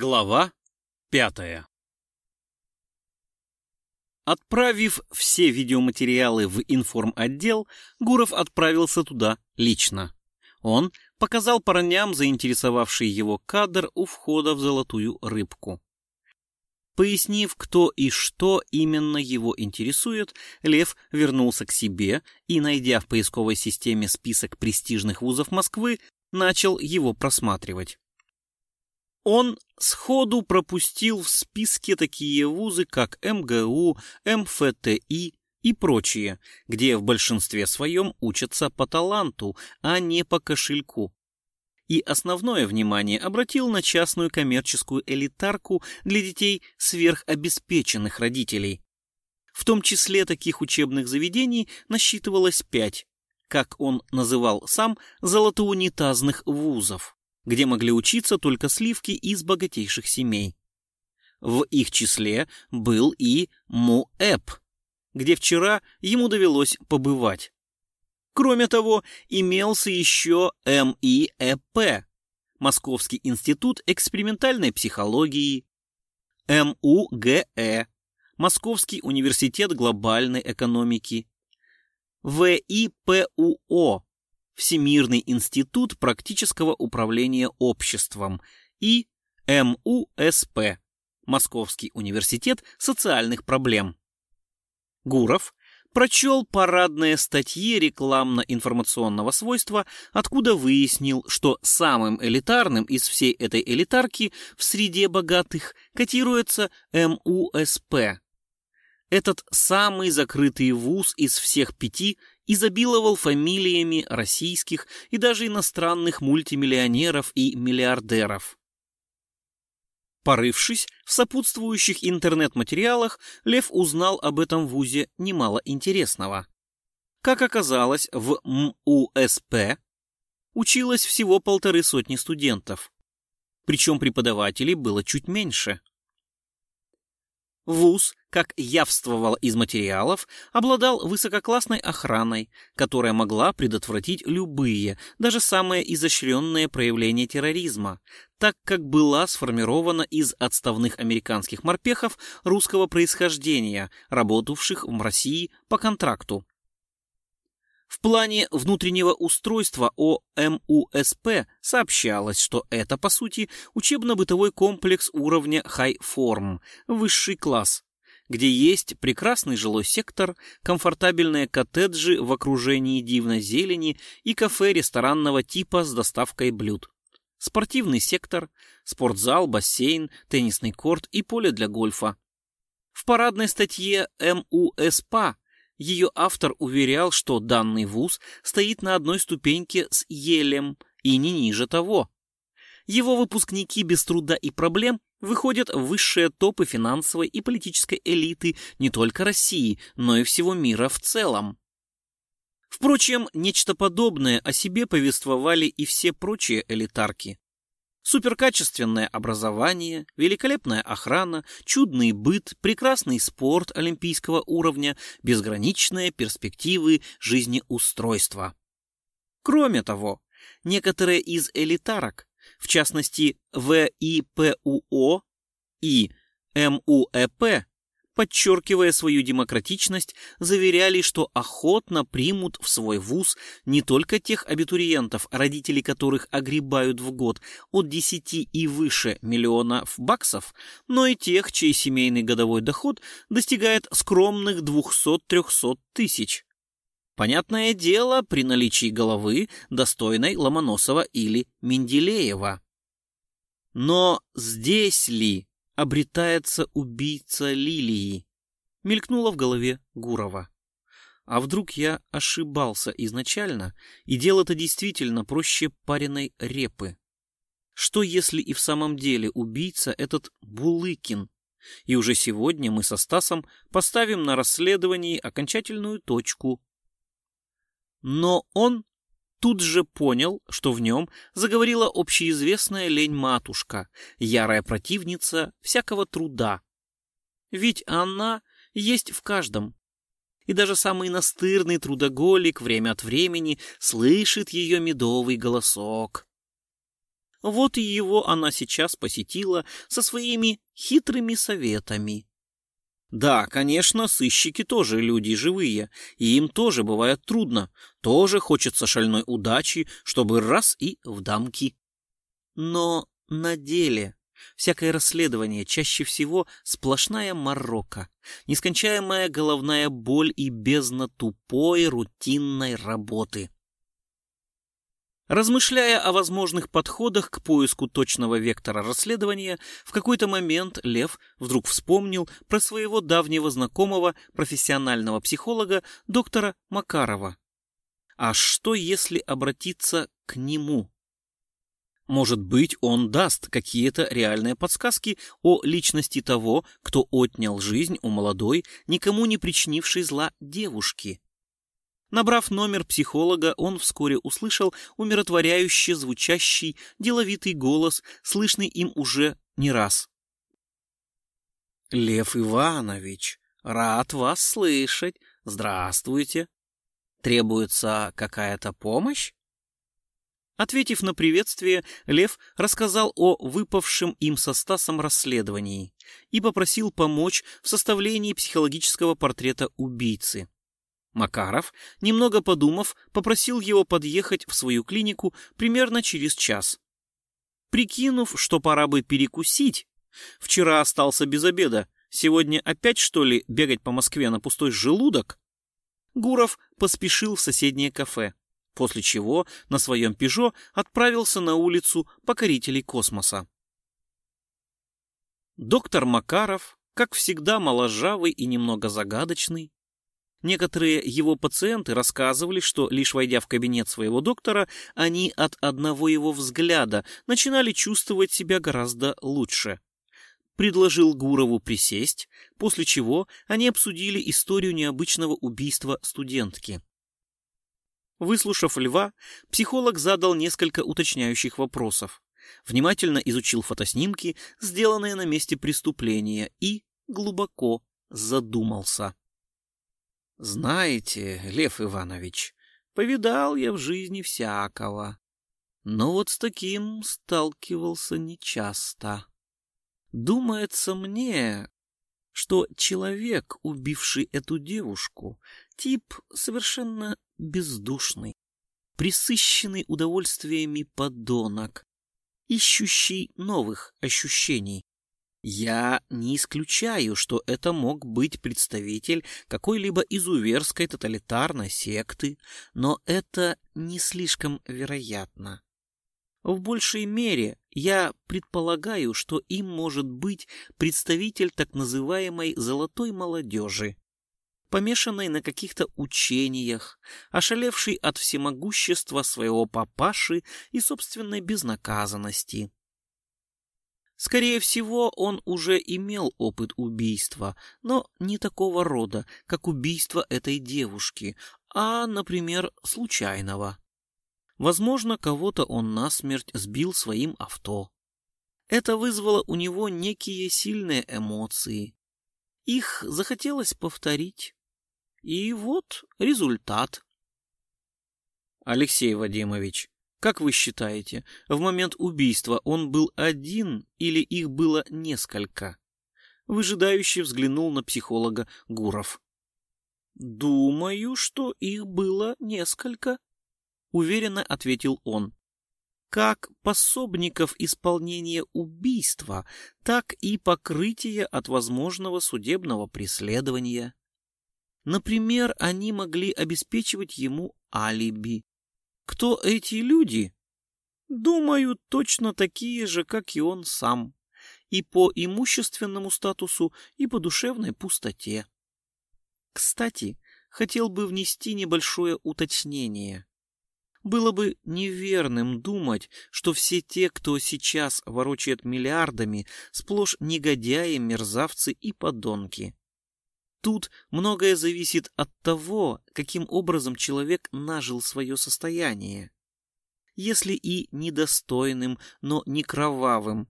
Глава пятая Отправив все видеоматериалы в информотдел, Гуров отправился туда лично. Он показал парням заинтересовавший его кадр у входа в «Золотую рыбку». Пояснив, кто и что именно его интересует, Лев вернулся к себе и, найдя в поисковой системе список престижных вузов Москвы, начал его просматривать. Он сходу пропустил в списке такие вузы, как МГУ, МФТИ и прочие, где в большинстве своем учатся по таланту, а не по кошельку. И основное внимание обратил на частную коммерческую элитарку для детей сверхобеспеченных родителей. В том числе таких учебных заведений насчитывалось пять, как он называл сам, золотоунитазных вузов где могли учиться только сливки из богатейших семей. В их числе был и МУЭП, где вчера ему довелось побывать. Кроме того, имелся еще МИЭП, Московский институт экспериментальной психологии, МУГЭ, Московский университет глобальной экономики, ВИПУО, Всемирный институт практического управления обществом и МУСП Московский университет социальных проблем. Гуров прочел парадные статьи рекламно-информационного свойства, откуда выяснил, что самым элитарным из всей этой элитарки в среде богатых котируется МУСП. Этот самый закрытый вуз из всех пяти изобиловал фамилиями российских и даже иностранных мультимиллионеров и миллиардеров. Порывшись в сопутствующих интернет-материалах, Лев узнал об этом вузе немало интересного. Как оказалось, в МУСП училось всего полторы сотни студентов, причем преподавателей было чуть меньше. ВУЗ, как явствовало из материалов, обладал высококлассной охраной, которая могла предотвратить любые, даже самые изощренные проявления терроризма, так как была сформирована из отставных американских морпехов русского происхождения, работавших в России по контракту. В плане внутреннего устройства о МУСП сообщалось, что это, по сути, учебно-бытовой комплекс уровня хай-форм, высший класс, где есть прекрасный жилой сектор, комфортабельные коттеджи в окружении дивной зелени и кафе ресторанного типа с доставкой блюд. Спортивный сектор, спортзал, бассейн, теннисный корт и поле для гольфа. В парадной статье МУСПА ее автор уверял, что данный вуз стоит на одной ступеньке с Елем и не ниже того. Его выпускники без труда и проблем выходят в высшие топы финансовой и политической элиты не только России, но и всего мира в целом. Впрочем, нечто подобное о себе повествовали и все прочие элитарки. Суперкачественное образование, великолепная охрана, чудный быт, прекрасный спорт олимпийского уровня, безграничные перспективы жизнеустройства. Кроме того, некоторые из элитарок, в частности ВИПУО и МУЭП, подчеркивая свою демократичность, заверяли, что охотно примут в свой вуз не только тех абитуриентов, родители которых огребают в год от 10 и выше миллионов баксов, но и тех, чей семейный годовой доход достигает скромных 200-300 тысяч. Понятное дело, при наличии головы, достойной Ломоносова или Менделеева. Но здесь ли обретается убийца Лилии. Мелькнуло в голове Гурова. А вдруг я ошибался изначально, и дело-то действительно проще пареной репы? Что если и в самом деле убийца этот Булыкин? И уже сегодня мы со Стасом поставим на расследовании окончательную точку. Но он тут же понял, что в нем заговорила общеизвестная лень-матушка, ярая противница всякого труда. Ведь она есть в каждом. И даже самый настырный трудоголик время от времени слышит ее медовый голосок. Вот и его она сейчас посетила со своими хитрыми советами. Да, конечно, сыщики тоже люди живые, и им тоже бывает трудно, тоже хочется шальной удачи, чтобы раз и в дамки. Но на деле всякое расследование чаще всего сплошная морока, нескончаемая головная боль и бездна тупой рутинной работы. Размышляя о возможных подходах к поиску точного вектора расследования, в какой-то момент Лев вдруг вспомнил про своего давнего знакомого профессионального психолога доктора Макарова. А что, если обратиться к нему? Может быть, он даст какие-то реальные подсказки о личности того, кто отнял жизнь у молодой, никому не причинившей зла девушки. Набрав номер психолога, он вскоре услышал умиротворяюще звучащий, деловитый голос, слышный им уже не раз. «Лев Иванович, рад вас слышать. Здравствуйте. Требуется какая-то помощь?» Ответив на приветствие, Лев рассказал о выпавшем им со Стасом расследовании и попросил помочь в составлении психологического портрета убийцы. Макаров, немного подумав, попросил его подъехать в свою клинику примерно через час. Прикинув, что пора бы перекусить, вчера остался без обеда, сегодня опять, что ли, бегать по Москве на пустой желудок, Гуров поспешил в соседнее кафе, после чего на своем «Пежо» отправился на улицу покорителей космоса. Доктор Макаров, как всегда моложавый и немного загадочный, Некоторые его пациенты рассказывали, что лишь войдя в кабинет своего доктора, они от одного его взгляда начинали чувствовать себя гораздо лучше. Предложил Гурову присесть, после чего они обсудили историю необычного убийства студентки. Выслушав Льва, психолог задал несколько уточняющих вопросов, внимательно изучил фотоснимки, сделанные на месте преступления, и глубоко задумался. Знаете, Лев Иванович, повидал я в жизни всякого, но вот с таким сталкивался нечасто. Думается мне, что человек, убивший эту девушку, тип совершенно бездушный, присыщенный удовольствиями подонок, ищущий новых ощущений, я не исключаю, что это мог быть представитель какой-либо изуверской тоталитарной секты, но это не слишком вероятно. В большей мере я предполагаю, что им может быть представитель так называемой «золотой молодежи», помешанной на каких-то учениях, ошалевший от всемогущества своего папаши и собственной безнаказанности. Скорее всего, он уже имел опыт убийства, но не такого рода, как убийство этой девушки, а, например, случайного. Возможно, кого-то он насмерть сбил своим авто. Это вызвало у него некие сильные эмоции. Их захотелось повторить. И вот результат. Алексей Вадимович, как вы считаете, в момент убийства он был один или их было несколько? Выжидающий взглянул на психолога Гуров. Думаю, что их было несколько, уверенно ответил он. Как пособников исполнения убийства, так и покрытия от возможного судебного преследования. Например, они могли обеспечивать ему алиби. Кто эти люди? Думаю, точно такие же, как и он сам. И по имущественному статусу, и по душевной пустоте. Кстати, хотел бы внести небольшое уточнение. Было бы неверным думать, что все те, кто сейчас ворочает миллиардами, сплошь негодяи, мерзавцы и подонки. Тут многое зависит от того, каким образом человек нажил свое состояние. Если и недостойным, но не кровавым,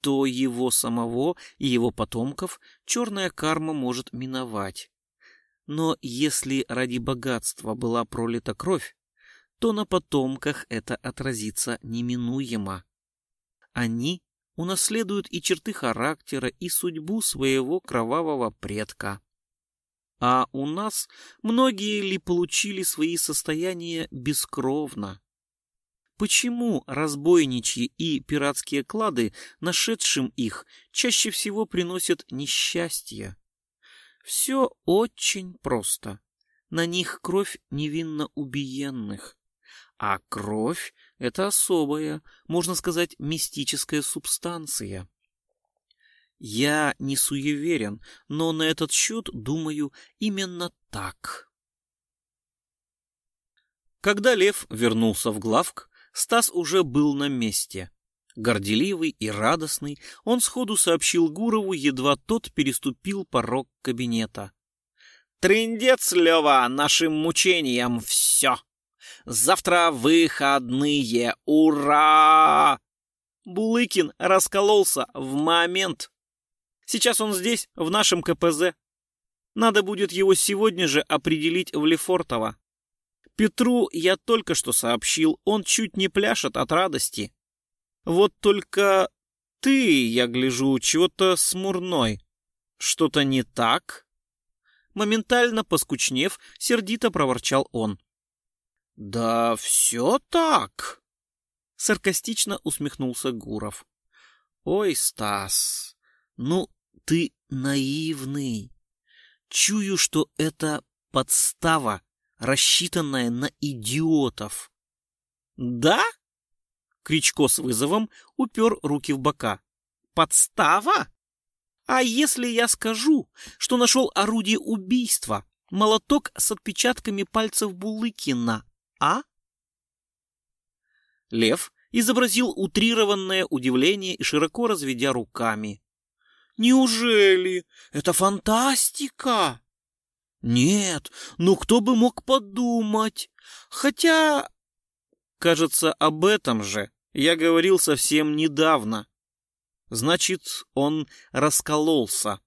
то его самого и его потомков черная карма может миновать. Но если ради богатства была пролита кровь, то на потомках это отразится неминуемо. они унаследуют и черты характера, и судьбу своего кровавого предка. А у нас многие ли получили свои состояния бескровно? Почему разбойничьи и пиратские клады, нашедшим их, чаще всего приносят несчастье? Все очень просто. На них кровь невинно убиенных. А кровь — это особая, можно сказать, мистическая субстанция. Я не суеверен, но на этот счет думаю именно так. Когда Лев вернулся в главк, Стас уже был на месте. Горделивый и радостный, он сходу сообщил Гурову, едва тот переступил порог кабинета. «Трындец, Лева, нашим мучениям все! Завтра выходные! Ура!» Булыкин раскололся в момент. Сейчас он здесь, в нашем КПЗ. Надо будет его сегодня же определить в Лефортово. Петру я только что сообщил, он чуть не пляшет от радости. Вот только ты, я гляжу, чего-то смурной. Что-то не так? Моментально поскучнев, сердито проворчал он. Да все так. Саркастично усмехнулся Гуров. Ой, Стас, ну ты наивный. Чую, что это подстава, рассчитанная на идиотов. Да? Кричко с вызовом упер руки в бока. Подстава? А если я скажу, что нашел орудие убийства, молоток с отпечатками пальцев Булыкина, а? Лев изобразил утрированное удивление и широко разведя руками. Неужели? Это фантастика! Нет, ну кто бы мог подумать? Хотя... Кажется, об этом же я говорил совсем недавно. Значит, он раскололся.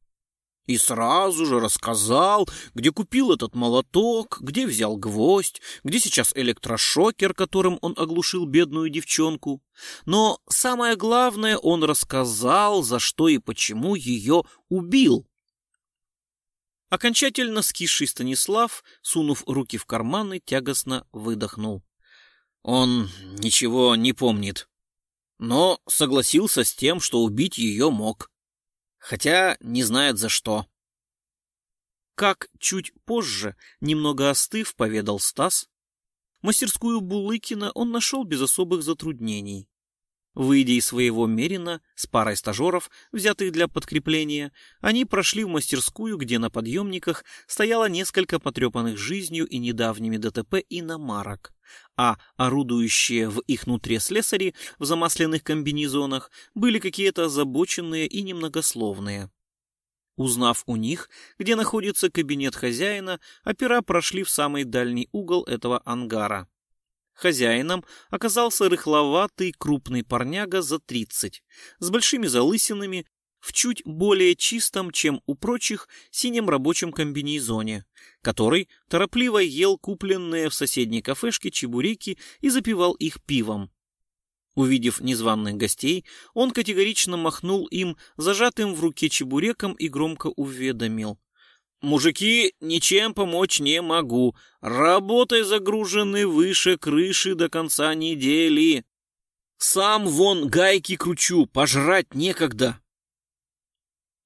И сразу же рассказал, где купил этот молоток, где взял гвоздь, где сейчас электрошокер, которым он оглушил бедную девчонку. Но самое главное, он рассказал, за что и почему ее убил. Окончательно скисший Станислав, сунув руки в карманы, тягостно выдохнул. Он ничего не помнит, но согласился с тем, что убить ее мог хотя не знает за что. Как чуть позже, немного остыв, поведал Стас, мастерскую Булыкина он нашел без особых затруднений. Выйдя из своего Мерина с парой стажеров, взятых для подкрепления, они прошли в мастерскую, где на подъемниках стояло несколько потрепанных жизнью и недавними ДТП иномарок, а орудующие в их нутре слесари в замасленных комбинезонах были какие-то озабоченные и немногословные. Узнав у них, где находится кабинет хозяина, опера прошли в самый дальний угол этого ангара. Хозяином оказался рыхловатый крупный парняга за тридцать, с большими залысинами, в чуть более чистом, чем у прочих, синем рабочем комбинезоне, который торопливо ел купленные в соседней кафешке чебуреки и запивал их пивом. Увидев незваных гостей, он категорично махнул им зажатым в руке чебуреком и громко уведомил. Мужики, ничем помочь не могу. Работой загружены выше крыши до конца недели. Сам вон гайки кручу, пожрать некогда.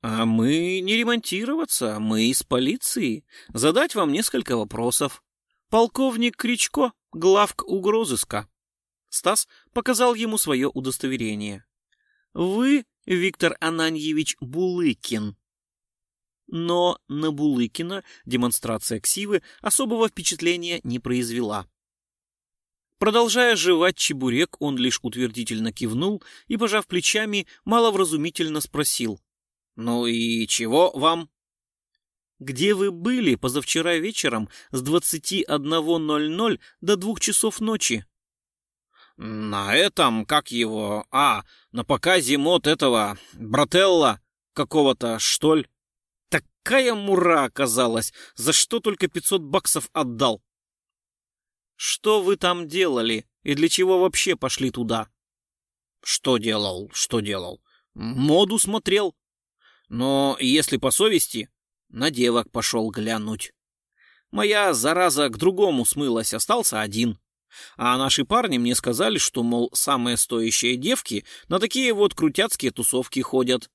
А мы не ремонтироваться, мы из полиции. Задать вам несколько вопросов. Полковник Кричко, главк угрозыска. Стас показал ему свое удостоверение. Вы, Виктор Ананьевич Булыкин, но на Булыкина демонстрация ксивы особого впечатления не произвела. Продолжая жевать чебурек, он лишь утвердительно кивнул и, пожав плечами, маловразумительно спросил. «Ну и чего вам?» «Где вы были позавчера вечером с 21.00 до двух часов ночи?» «На этом, как его, а, на показе мод этого, брателла какого-то, что ли?» Какая мура оказалась! За что только 500 баксов отдал? Что вы там делали? И для чего вообще пошли туда? Что делал, что делал? Моду смотрел. Но если по совести, на девок пошел глянуть. Моя зараза к другому смылась, остался один. А наши парни мне сказали, что, мол, самые стоящие девки на такие вот крутяцкие тусовки ходят.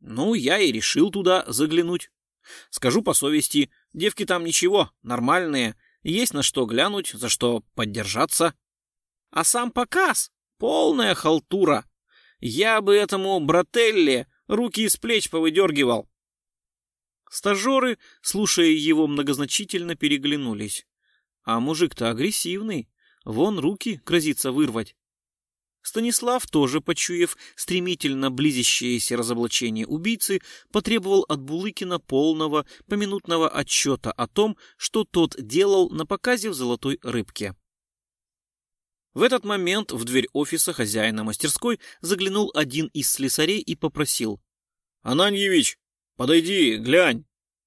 Ну, я и решил туда заглянуть. Скажу по совести, девки там ничего, нормальные, есть на что глянуть, за что поддержаться. А сам показ — полная халтура. Я бы этому брателле руки из плеч повыдергивал. Стажеры, слушая его многозначительно, переглянулись. А мужик-то агрессивный. Вон руки грозится вырвать. Станислав, тоже почуяв стремительно близящееся разоблачение убийцы, потребовал от Булыкина полного поминутного отчета о том, что тот делал на показе в «Золотой рыбке». В этот момент в дверь офиса хозяина мастерской заглянул один из слесарей и попросил. — Ананьевич, подойди, глянь.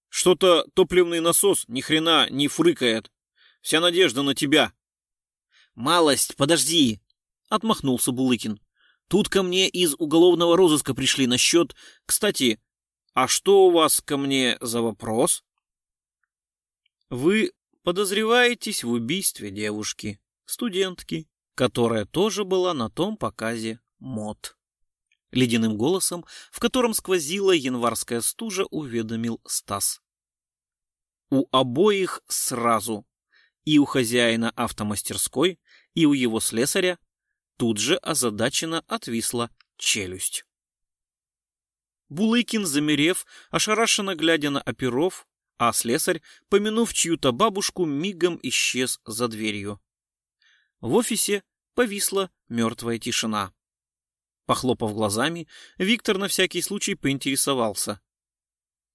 Что-то топливный насос ни хрена не фрыкает. Вся надежда на тебя. — Малость, подожди, — отмахнулся Булыкин. Тут ко мне из уголовного розыска пришли насчет... Кстати, а что у вас ко мне за вопрос? Вы подозреваетесь в убийстве девушки, студентки, которая тоже была на том показе мод. Ледяным голосом, в котором сквозила январская стужа, уведомил Стас. У обоих сразу, и у хозяина автомастерской, и у его слесаря, тут же озадаченно отвисла челюсть. Булыкин, замерев, ошарашенно глядя на оперов, а слесарь, помянув чью-то бабушку, мигом исчез за дверью. В офисе повисла мертвая тишина. Похлопав глазами, Виктор на всякий случай поинтересовался.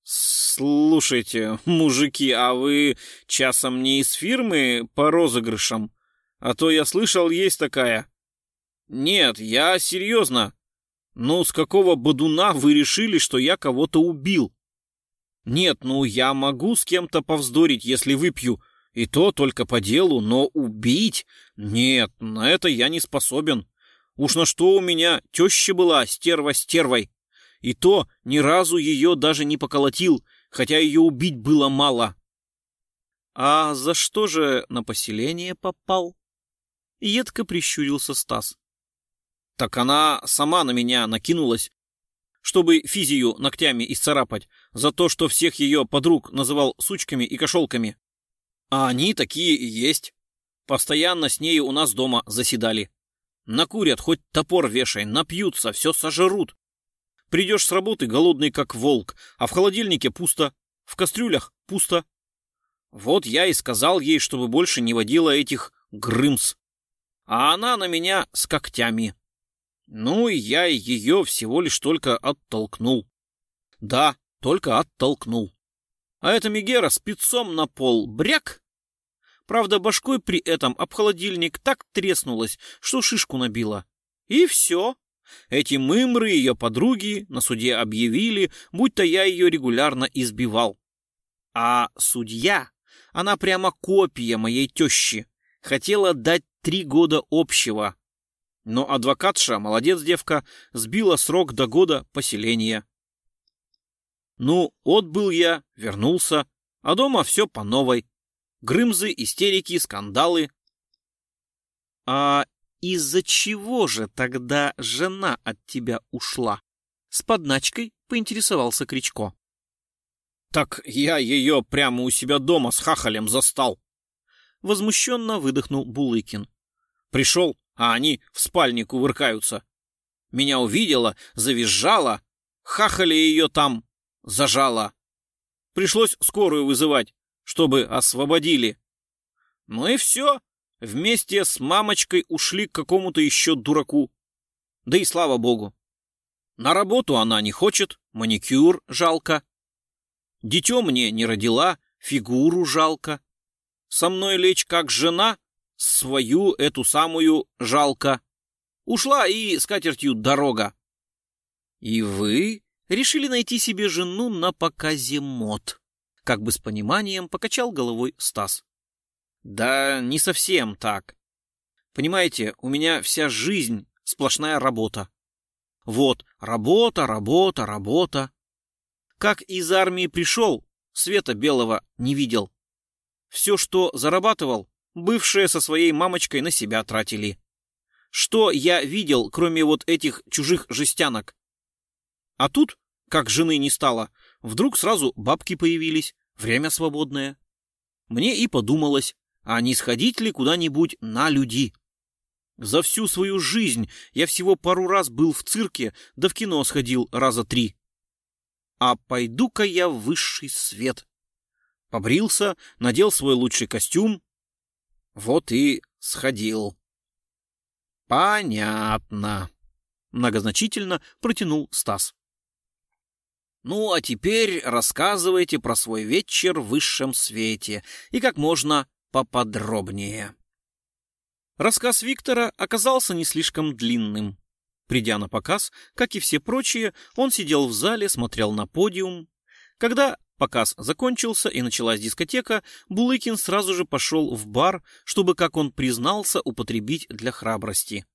«Слушайте, мужики, а вы часом не из фирмы по розыгрышам? А то я слышал, есть такая». «Нет, я серьезно. Ну, с какого бодуна вы решили, что я кого-то убил?» «Нет, ну я могу с кем-то повздорить, если выпью, и то только по делу, но убить? Нет, на это я не способен. Уж на что у меня теща была, стерва стервой. И то ни разу ее даже не поколотил, хотя ее убить было мало. А за что же на поселение попал? Едко прищурился Стас. Так она сама на меня накинулась, чтобы физию ногтями исцарапать за то, что всех ее подруг называл сучками и кошелками. А они такие и есть. Постоянно с ней у нас дома заседали. Накурят, хоть топор вешай, напьются, все сожрут. Придешь с работы голодный, как волк, а в холодильнике пусто, в кастрюлях пусто. Вот я и сказал ей, чтобы больше не водила этих грымс. А она на меня с когтями. Ну, и я ее всего лишь только оттолкнул. Да, только оттолкнул. А эта Мегера спецом на пол бряк. Правда, башкой при этом об холодильник так треснулась, что шишку набила. И все. Эти мымры, ее подруги, на суде объявили, будто я ее регулярно избивал. А судья, она прямо копия моей тещи, хотела дать три года общего. Но адвокатша, молодец девка, сбила срок до года поселения. Ну, отбыл я, вернулся, а дома все по новой. Грымзы, истерики, скандалы. А из-за чего же тогда жена от тебя ушла? С подначкой поинтересовался Кричко. Так я ее прямо у себя дома с хахалем застал. Возмущенно выдохнул Булыкин. Пришел, а они в спальне кувыркаются. Меня увидела, завизжала, хахали ее там зажала. Пришлось скорую вызывать, чтобы освободили. Ну и все. Вместе с мамочкой ушли к какому-то еще дураку. Да и слава богу. На работу она не хочет, маникюр жалко. Дитё мне не родила, фигуру жалко. Со мной лечь как жена, свою эту самую жалко. Ушла и с катертью дорога. И вы решили найти себе жену на показе мод. Как бы с пониманием покачал головой Стас. Да не совсем так. Понимаете, у меня вся жизнь сплошная работа. Вот, работа, работа, работа. Как из армии пришел, света белого не видел. Все, что зарабатывал, бывшие со своей мамочкой на себя тратили. Что я видел, кроме вот этих чужих жестянок? А тут, как жены не стало, вдруг сразу бабки появились, время свободное. Мне и подумалось, а не сходить ли куда-нибудь на люди? За всю свою жизнь я всего пару раз был в цирке, да в кино сходил раза три. А пойду-ка я в высший свет. Побрился, надел свой лучший костюм. Вот и сходил. Понятно. Многозначительно протянул Стас. Ну, а теперь рассказывайте про свой вечер в высшем свете и как можно поподробнее. Рассказ Виктора оказался не слишком длинным. Придя на показ, как и все прочие, он сидел в зале, смотрел на подиум. Когда показ закончился и началась дискотека, Булыкин сразу же пошел в бар, чтобы, как он признался, употребить для храбрости.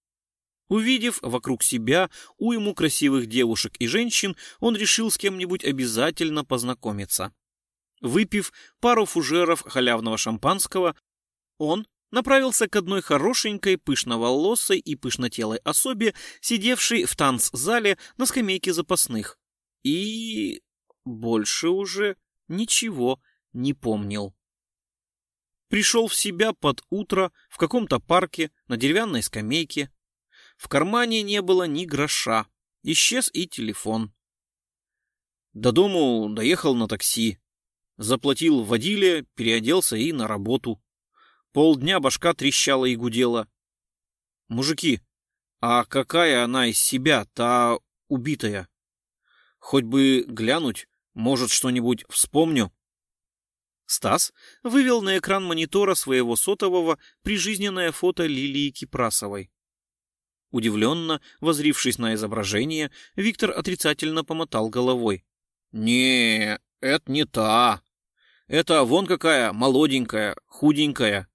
Увидев вокруг себя уйму красивых девушек и женщин, он решил с кем-нибудь обязательно познакомиться. Выпив пару фужеров халявного шампанского, он направился к одной хорошенькой, пышноволосой и пышнотелой особе, сидевшей в танцзале на скамейке запасных. И больше уже ничего не помнил. Пришел в себя под утро в каком-то парке на деревянной скамейке. В кармане не было ни гроша. Исчез и телефон. До дому доехал на такси. Заплатил водиле, переоделся и на работу. Полдня башка трещала и гудела. Мужики, а какая она из себя, та убитая? Хоть бы глянуть, может, что-нибудь вспомню. Стас вывел на экран монитора своего сотового прижизненное фото Лилии Кипрасовой. Удивленно, возрившись на изображение, Виктор отрицательно помотал головой. «Не, это не та. Это вон какая молоденькая, худенькая.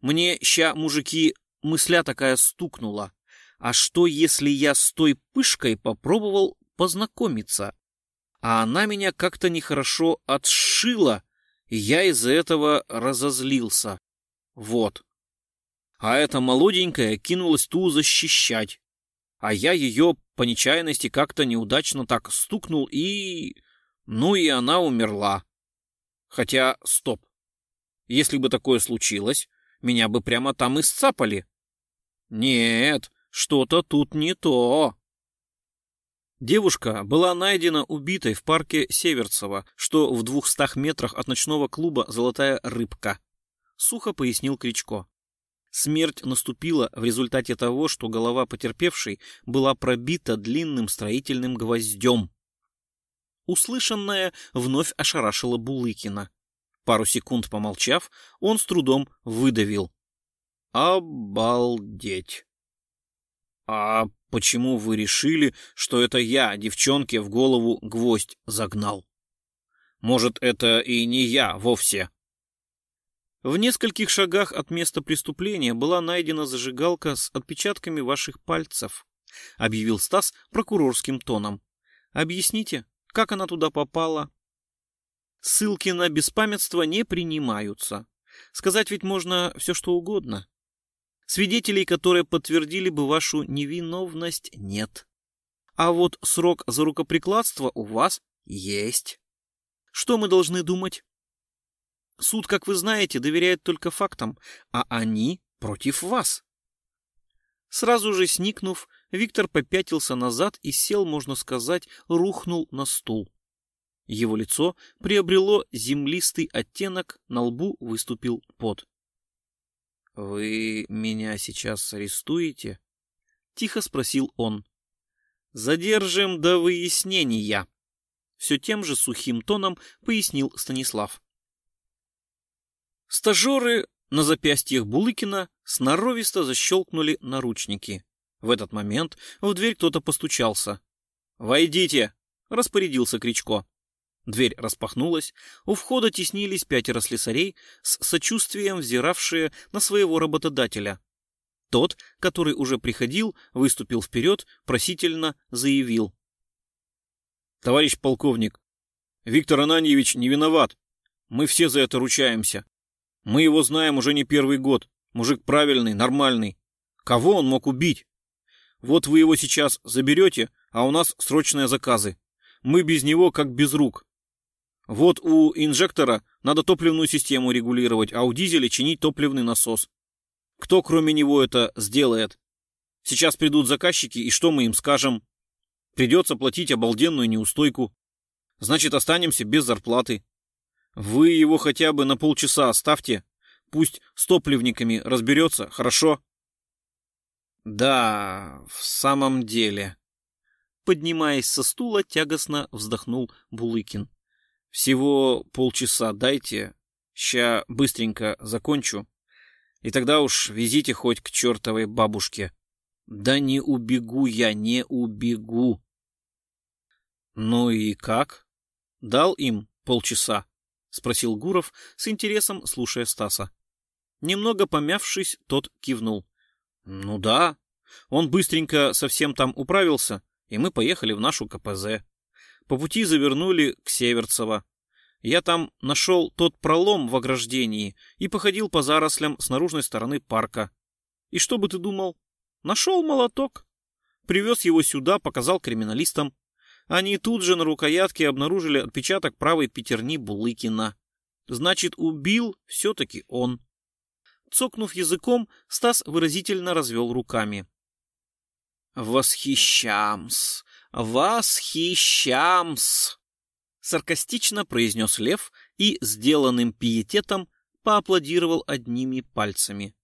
Мне ща, мужики, мысля такая стукнула. А что, если я с той пышкой попробовал познакомиться? А она меня как-то нехорошо отшила, и я из-за этого разозлился. Вот. А эта молоденькая кинулась ту защищать. А я ее по нечаянности как-то неудачно так стукнул и... Ну и она умерла. Хотя, стоп. Если бы такое случилось, меня бы прямо там и сцапали. Нет, что-то тут не то. Девушка была найдена убитой в парке Северцева, что в двухстах метрах от ночного клуба «Золотая рыбка», — сухо пояснил Кричко. Смерть наступила в результате того, что голова потерпевшей была пробита длинным строительным гвоздем. Услышанное вновь ошарашило Булыкина. Пару секунд помолчав, он с трудом выдавил. «Обалдеть!» «А почему вы решили, что это я девчонке в голову гвоздь загнал? Может, это и не я вовсе?» В нескольких шагах от места преступления была найдена зажигалка с отпечатками ваших пальцев, объявил Стас прокурорским тоном. Объясните, как она туда попала? Ссылки на беспамятство не принимаются. Сказать ведь можно все что угодно. Свидетелей, которые подтвердили бы вашу невиновность, нет. А вот срок за рукоприкладство у вас есть. Что мы должны думать? Суд, как вы знаете, доверяет только фактам, а они против вас. Сразу же сникнув, Виктор попятился назад и сел, можно сказать, рухнул на стул. Его лицо приобрело землистый оттенок, на лбу выступил пот. — Вы меня сейчас арестуете? — тихо спросил он. — Задержим до выяснения. Все тем же сухим тоном пояснил Станислав. Стажеры на запястьях Булыкина сноровисто защелкнули наручники. В этот момент в дверь кто-то постучался. «Войдите!» — распорядился Кричко. Дверь распахнулась, у входа теснились пятеро слесарей с сочувствием взиравшие на своего работодателя. Тот, который уже приходил, выступил вперед, просительно заявил. «Товарищ полковник, Виктор Ананьевич не виноват. Мы все за это ручаемся. Мы его знаем уже не первый год. Мужик правильный, нормальный. Кого он мог убить? Вот вы его сейчас заберете, а у нас срочные заказы. Мы без него как без рук. Вот у инжектора надо топливную систему регулировать, а у дизеля чинить топливный насос. Кто кроме него это сделает? Сейчас придут заказчики, и что мы им скажем? Придется платить обалденную неустойку. Значит, останемся без зарплаты. Вы его хотя бы на полчаса оставьте. Пусть с топливниками разберется, хорошо? Да, в самом деле. Поднимаясь со стула, тягостно вздохнул Булыкин. Всего полчаса дайте. Ща быстренько закончу. И тогда уж везите хоть к чертовой бабушке. Да не убегу я, не убегу. Ну и как? Дал им полчаса? Спросил Гуров с интересом, слушая Стаса. Немного помявшись, тот кивнул. Ну да. Он быстренько совсем там управился, и мы поехали в нашу КПЗ. По пути завернули к Северцево. Я там нашел тот пролом в ограждении и походил по зарослям с наружной стороны парка. И что бы ты думал? Нашел молоток. Привез его сюда, показал криминалистам. Они тут же на рукоятке обнаружили отпечаток правой пятерни Булыкина. Значит, убил все-таки он. Цокнув языком, Стас выразительно развел руками. «Восхищамс! Восхищамс!» Саркастично произнес Лев и сделанным пиететом поаплодировал одними пальцами.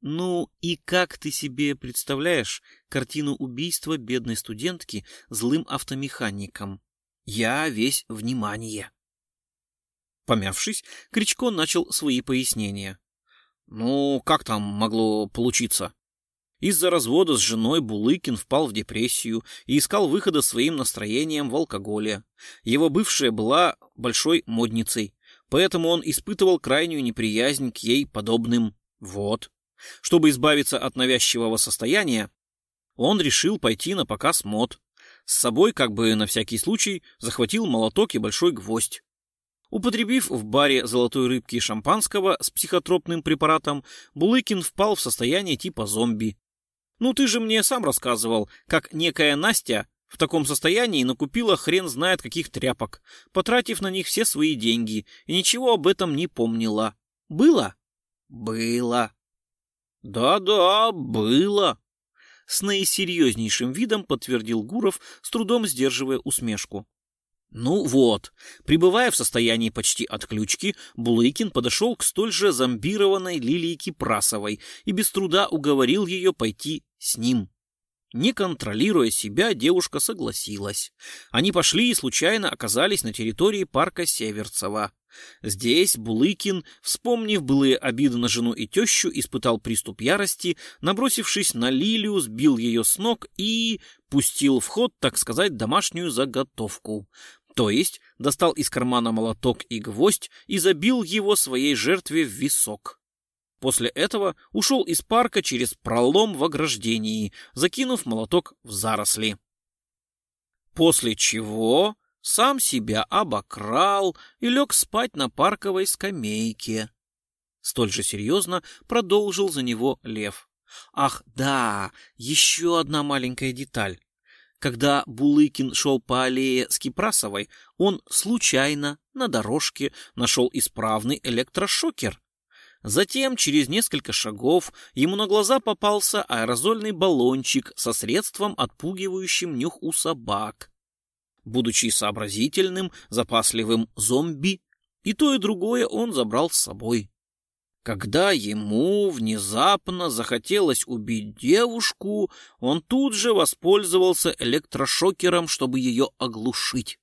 Ну и как ты себе представляешь картину убийства бедной студентки злым автомехаником? Я весь внимание. Помявшись, Кричко начал свои пояснения. Ну, как там могло получиться? Из-за развода с женой Булыкин впал в депрессию и искал выхода своим настроением в алкоголе. Его бывшая была большой модницей, поэтому он испытывал крайнюю неприязнь к ей подобным. Вот. Чтобы избавиться от навязчивого состояния, он решил пойти на показ мод. С собой, как бы на всякий случай, захватил молоток и большой гвоздь. Употребив в баре золотой рыбки шампанского с психотропным препаратом, Булыкин впал в состояние типа зомби. Ну ты же мне сам рассказывал, как некая Настя в таком состоянии накупила хрен знает каких тряпок, потратив на них все свои деньги, и ничего об этом не помнила. Было? Было. Да-да, было. С наисерьезнейшим видом подтвердил Гуров, с трудом сдерживая усмешку. Ну вот, пребывая в состоянии почти отключки, Булыкин подошел к столь же зомбированной Лилии Кипрасовой и без труда уговорил ее пойти с ним. Не контролируя себя, девушка согласилась. Они пошли и случайно оказались на территории парка Северцева. Здесь Булыкин, вспомнив былые обиды на жену и тещу, испытал приступ ярости, набросившись на Лилию, сбил ее с ног и пустил в ход, так сказать, домашнюю заготовку. То есть достал из кармана молоток и гвоздь и забил его своей жертве в висок. После этого ушел из парка через пролом в ограждении, закинув молоток в заросли. После чего сам себя обокрал и лег спать на парковой скамейке. Столь же серьезно продолжил за него лев. Ах, да, еще одна маленькая деталь. Когда Булыкин шел по аллее с Кипрасовой, он случайно на дорожке нашел исправный электрошокер. Затем, через несколько шагов, ему на глаза попался аэрозольный баллончик со средством, отпугивающим нюх у собак. Будучи сообразительным, запасливым зомби, и то, и другое он забрал с собой. Когда ему внезапно захотелось убить девушку, он тут же воспользовался электрошокером, чтобы ее оглушить.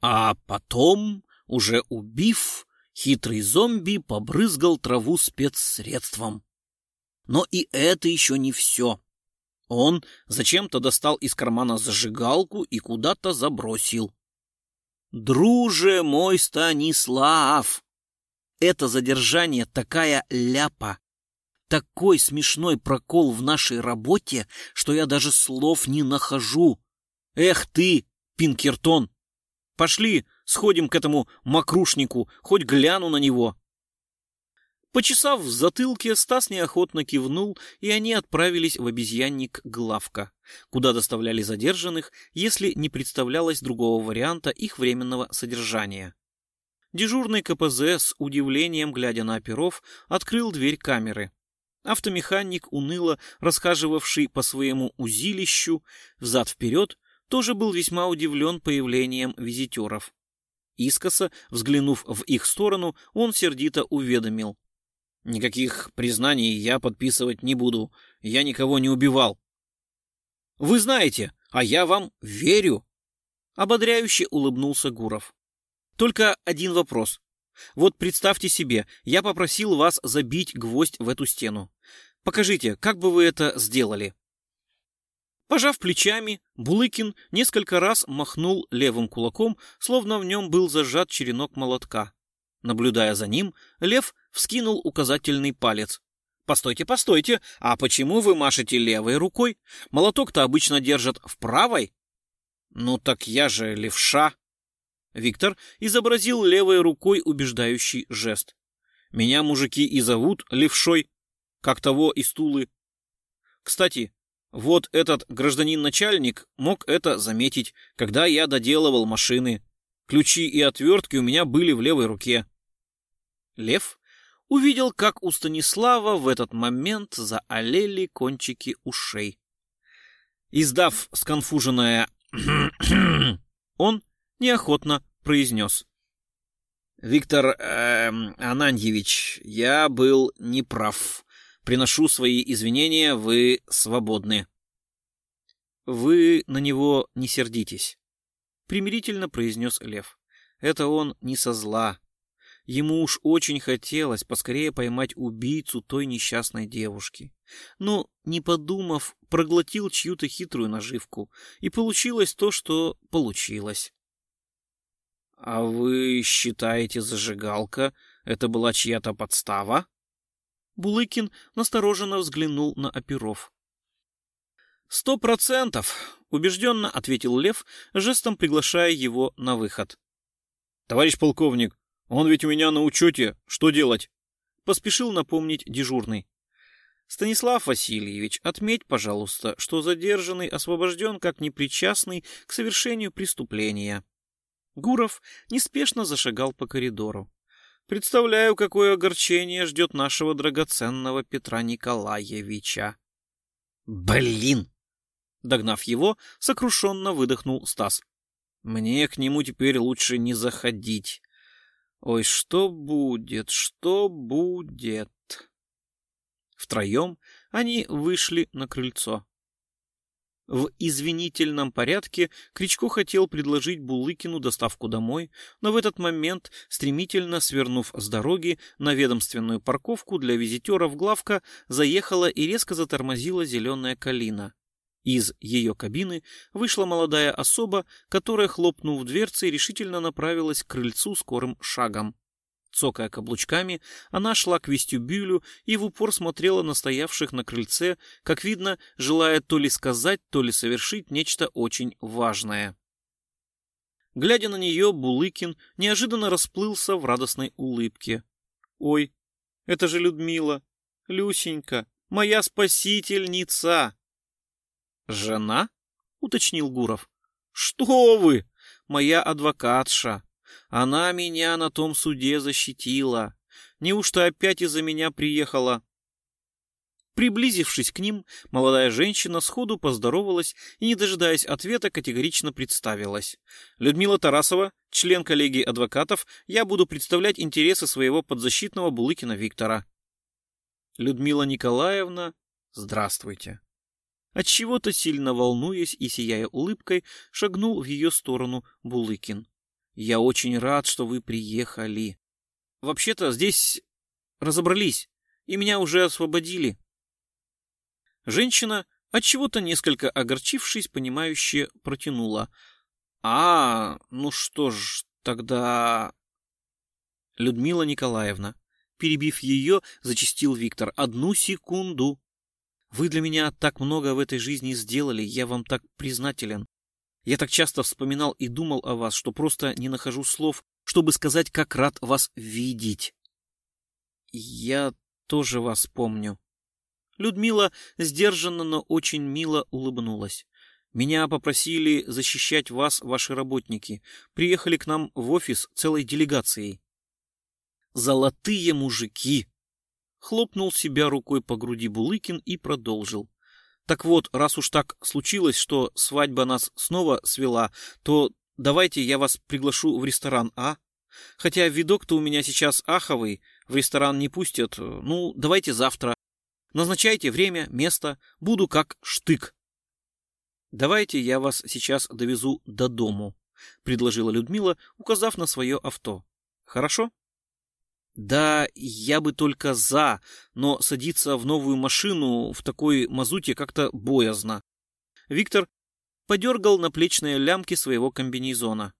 А потом, уже убив, хитрый зомби побрызгал траву спецсредством. Но и это еще не все. Он зачем-то достал из кармана зажигалку и куда-то забросил. «Друже мой Станислав!» Это задержание такая ляпа, такой смешной прокол в нашей работе, что я даже слов не нахожу. Эх ты, Пинкертон! Пошли, сходим к этому мокрушнику, хоть гляну на него. Почесав в затылке, Стас неохотно кивнул, и они отправились в обезьянник Главка, куда доставляли задержанных, если не представлялось другого варианта их временного содержания. Дежурный КПЗ с удивлением, глядя на оперов, открыл дверь камеры. Автомеханик, уныло расхаживавший по своему узилищу взад-вперед, тоже был весьма удивлен появлением визитеров. Искоса, взглянув в их сторону, он сердито уведомил. Никаких признаний я подписывать не буду. Я никого не убивал. Вы знаете, а я вам верю. Ободряюще улыбнулся Гуров. Только один вопрос. Вот представьте себе, я попросил вас забить гвоздь в эту стену. Покажите, как бы вы это сделали? Пожав плечами, Булыкин несколько раз махнул левым кулаком, словно в нем был зажат черенок молотка. Наблюдая за ним, лев вскинул указательный палец. «Постойте, постойте, а почему вы машете левой рукой? Молоток-то обычно держат в правой». «Ну так я же левша». Виктор изобразил левой рукой убеждающий жест. «Меня мужики и зовут левшой, как того из Тулы. Кстати, вот этот гражданин-начальник мог это заметить, когда я доделывал машины. Ключи и отвертки у меня были в левой руке». Лев увидел, как у Станислава в этот момент заолели кончики ушей. Издав сконфуженное он неохотно произнес. «Виктор э, Ананьевич, я был неправ. Приношу свои извинения, вы свободны». «Вы на него не сердитесь», — примирительно произнес Лев. «Это он не со зла, Ему уж очень хотелось поскорее поймать убийцу той несчастной девушки. Но, не подумав, проглотил чью-то хитрую наживку, и получилось то, что получилось. — А вы считаете, зажигалка — это была чья-то подстава? Булыкин настороженно взглянул на оперов. — Сто процентов, — убежденно ответил Лев, жестом приглашая его на выход. — Товарищ полковник, он ведь у меня на учете. Что делать? Поспешил напомнить дежурный. Станислав Васильевич, отметь, пожалуйста, что задержанный освобожден как непричастный к совершению преступления. Гуров неспешно зашагал по коридору. Представляю, какое огорчение ждет нашего драгоценного Петра Николаевича. Блин! Догнав его, сокрушенно выдохнул Стас. Мне к нему теперь лучше не заходить. Ой, что будет, что будет? Втроем они вышли на крыльцо. В извинительном порядке Кричко хотел предложить Булыкину доставку домой, но в этот момент, стремительно свернув с дороги на ведомственную парковку для визитеров, главка заехала и резко затормозила зеленая калина. Из ее кабины вышла молодая особа, которая, хлопнув дверцей, решительно направилась к крыльцу скорым шагом. Цокая каблучками, она шла к вестибюлю и в упор смотрела на стоявших на крыльце, как видно, желая то ли сказать, то ли совершить нечто очень важное. Глядя на нее, Булыкин неожиданно расплылся в радостной улыбке. «Ой, это же Людмила! Люсенька! Моя спасительница!» «Жена?» — уточнил Гуров. «Что вы! Моя адвокатша! Она меня на том суде защитила. Неужто опять из-за меня приехала?» Приблизившись к ним, молодая женщина сходу поздоровалась и, не дожидаясь ответа, категорично представилась. «Людмила Тарасова, член коллегии адвокатов, я буду представлять интересы своего подзащитного Булыкина Виктора». «Людмила Николаевна, здравствуйте». Отчего-то сильно волнуясь и сияя улыбкой, шагнул в ее сторону Булыкин. «Я очень рад, что вы приехали. Вообще-то здесь разобрались, и меня уже освободили». Женщина, отчего-то несколько огорчившись, понимающе протянула. «А, ну что ж, тогда...» «Людмила Николаевна, Перебив ее, зачистил Виктор. «Одну секунду. Вы для меня так много в этой жизни сделали, я вам так признателен. Я так часто вспоминал и думал о вас, что просто не нахожу слов, чтобы сказать, как рад вас видеть. Я тоже вас помню. Людмила сдержанно, но очень мило улыбнулась. Меня попросили защищать вас, ваши работники. Приехали к нам в офис целой делегацией. Золотые мужики! Хлопнул себя рукой по груди Булыкин и продолжил. Так вот, раз уж так случилось, что свадьба нас снова свела, то давайте я вас приглашу в ресторан, а? Хотя видок-то у меня сейчас аховый, в ресторан не пустят. Ну, давайте завтра. Назначайте время, место, буду как штык. Давайте я вас сейчас довезу до дому, предложила Людмила, указав на свое авто. Хорошо? Да, я бы только за, но садиться в новую машину в такой мазуте как-то боязно. Виктор подергал наплечные лямки своего комбинезона.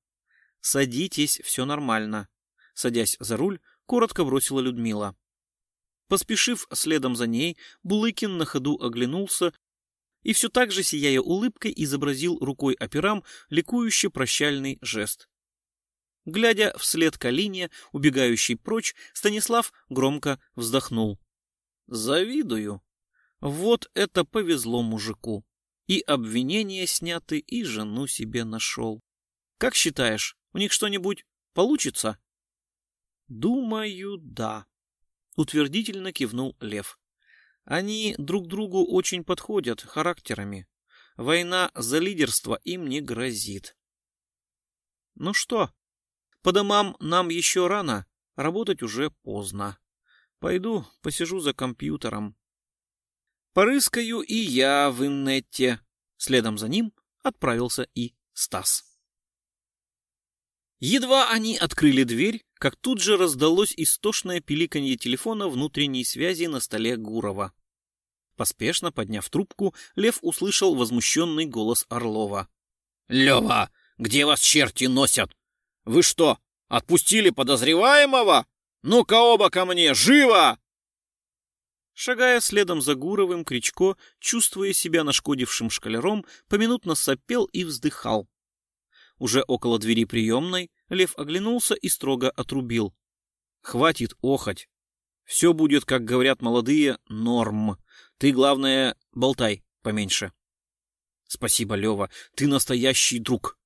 Садитесь, все нормально. Садясь за руль, коротко бросила Людмила. Поспешив следом за ней, Булыкин на ходу оглянулся и все так же, сияя улыбкой, изобразил рукой операм ликующе прощальный жест. Глядя вслед Калине, убегающей прочь, Станислав громко вздохнул. «Завидую. Вот это повезло мужику. И обвинения сняты, и жену себе нашел. Как считаешь, у них что-нибудь получится?» «Думаю, да», — утвердительно кивнул Лев. «Они друг другу очень подходят характерами. Война за лидерство им не грозит». «Ну что, по домам нам еще рано, работать уже поздно. Пойду посижу за компьютером. Порыскаю и я в иннете. Следом за ним отправился и Стас. Едва они открыли дверь, как тут же раздалось истошное пиликанье телефона внутренней связи на столе Гурова. Поспешно подняв трубку, Лев услышал возмущенный голос Орлова. — Лева, где вас черти носят? Вы что, отпустили подозреваемого? Ну-ка оба ко мне, живо!» Шагая следом за Гуровым, Кричко, чувствуя себя нашкодившим шкалером, поминутно сопел и вздыхал. Уже около двери приемной Лев оглянулся и строго отрубил. «Хватит охоть. Все будет, как говорят молодые, норм. Ты, главное, болтай поменьше». «Спасибо, Лева, ты настоящий друг»,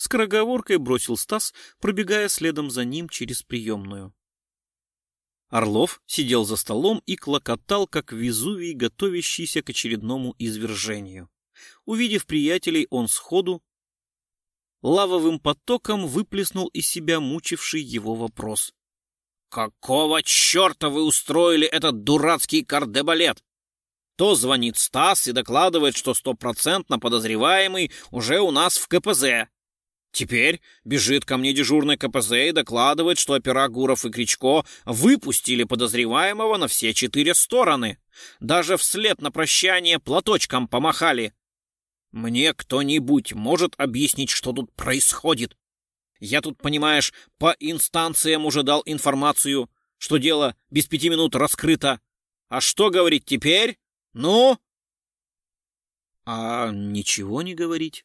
Скороговоркой бросил Стас, пробегая следом за ним через приемную. Орлов сидел за столом и клокотал, как Везувий, готовящийся к очередному извержению. Увидев приятелей, он сходу лавовым потоком выплеснул из себя мучивший его вопрос. «Какого черта вы устроили этот дурацкий кардебалет? То звонит Стас и докладывает, что стопроцентно подозреваемый уже у нас в КПЗ. Теперь бежит ко мне дежурный КПЗ и докладывает, что опера Гуров и Кричко выпустили подозреваемого на все четыре стороны. Даже вслед на прощание платочком помахали. Мне кто-нибудь может объяснить, что тут происходит? Я тут, понимаешь, по инстанциям уже дал информацию, что дело без пяти минут раскрыто. А что говорить теперь? Ну? А ничего не говорить.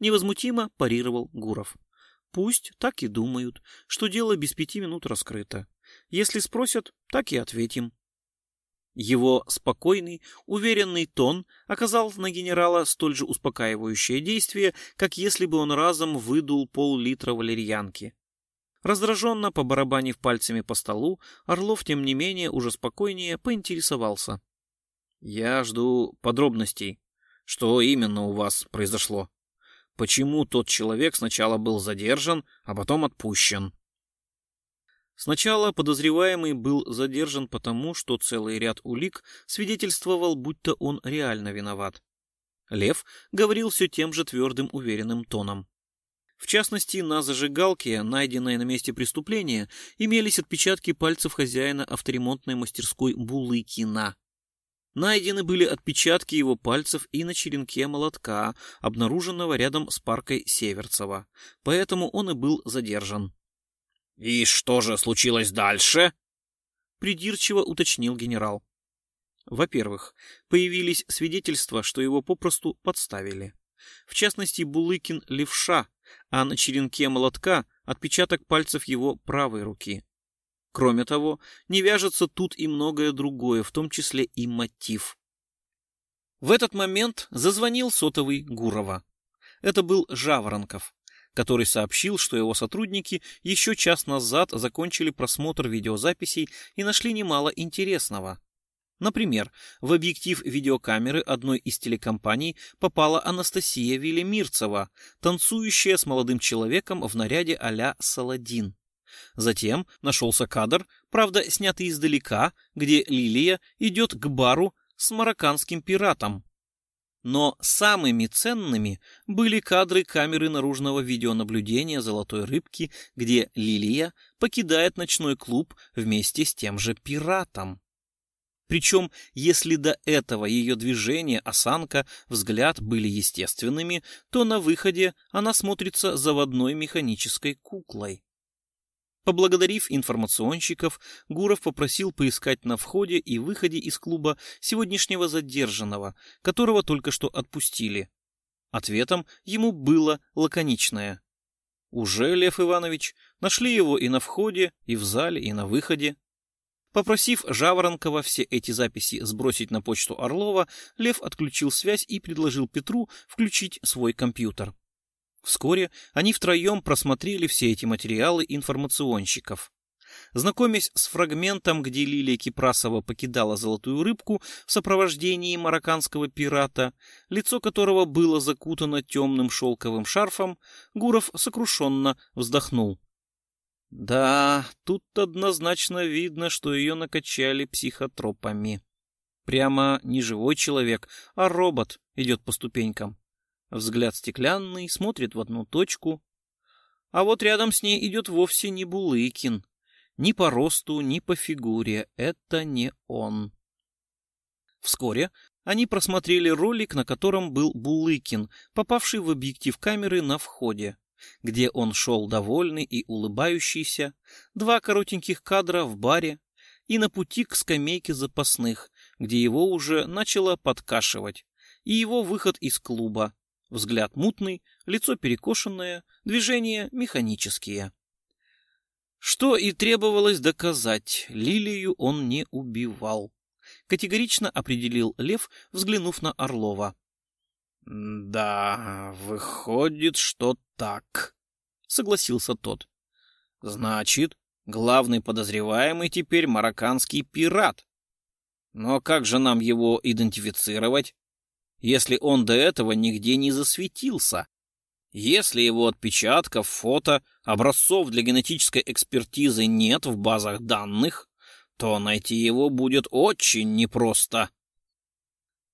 Невозмутимо парировал Гуров. Пусть так и думают, что дело без пяти минут раскрыто. Если спросят, так и ответим. Его спокойный, уверенный тон оказал на генерала столь же успокаивающее действие, как если бы он разом выдул пол-литра валерьянки. Раздраженно побарабанив пальцами по столу, Орлов, тем не менее, уже спокойнее поинтересовался. — Я жду подробностей. Что именно у вас произошло? Почему тот человек сначала был задержан, а потом отпущен. Сначала подозреваемый был задержан потому, что целый ряд улик свидетельствовал, будто он реально виноват. Лев говорил все тем же твердым уверенным тоном. В частности, на зажигалке, найденной на месте преступления, имелись отпечатки пальцев хозяина авторемонтной мастерской Булыкина. Найдены были отпечатки его пальцев и на черенке молотка, обнаруженного рядом с паркой Северцева. Поэтому он и был задержан. «И что же случилось дальше?» Придирчиво уточнил генерал. Во-первых, появились свидетельства, что его попросту подставили. В частности, Булыкин левша, а на черенке молотка отпечаток пальцев его правой руки. Кроме того, не вяжется тут и многое другое, в том числе и мотив. В этот момент зазвонил сотовый Гурова. Это был Жаворонков, который сообщил, что его сотрудники еще час назад закончили просмотр видеозаписей и нашли немало интересного. Например, в объектив видеокамеры одной из телекомпаний попала Анастасия Велимирцева, танцующая с молодым человеком в наряде а-ля Саладин. Затем нашелся кадр, правда, снятый издалека, где Лилия идет к бару с марокканским пиратом. Но самыми ценными были кадры камеры наружного видеонаблюдения «Золотой рыбки», где Лилия покидает ночной клуб вместе с тем же пиратом. Причем, если до этого ее движение, осанка, взгляд были естественными, то на выходе она смотрится заводной механической куклой. Поблагодарив информационщиков, Гуров попросил поискать на входе и выходе из клуба сегодняшнего задержанного, которого только что отпустили. Ответом ему было лаконичное. «Уже, Лев Иванович, нашли его и на входе, и в зале, и на выходе». Попросив Жаворонкова все эти записи сбросить на почту Орлова, Лев отключил связь и предложил Петру включить свой компьютер. Вскоре они втроем просмотрели все эти материалы информационщиков. Знакомясь с фрагментом, где Лилия Кипрасова покидала золотую рыбку в сопровождении марокканского пирата, лицо которого было закутано темным шелковым шарфом, Гуров сокрушенно вздохнул. Да, тут однозначно видно, что ее накачали психотропами. Прямо не живой человек, а робот идет по ступенькам. Взгляд стеклянный, смотрит в одну точку. А вот рядом с ней идет вовсе не Булыкин. Ни по росту, ни по фигуре. Это не он. Вскоре они просмотрели ролик, на котором был Булыкин, попавший в объектив камеры на входе, где он шел довольный и улыбающийся, два коротеньких кадра в баре и на пути к скамейке запасных, где его уже начало подкашивать, и его выход из клуба, Взгляд мутный, лицо перекошенное, движения механические. Что и требовалось доказать, Лилию он не убивал. Категорично определил Лев, взглянув на Орлова. «Да, выходит, что так», — согласился тот. «Значит, главный подозреваемый теперь марокканский пират. Но как же нам его идентифицировать? Если он до этого нигде не засветился. Если его отпечатков, фото, образцов для генетической экспертизы нет в базах данных, то найти его будет очень непросто.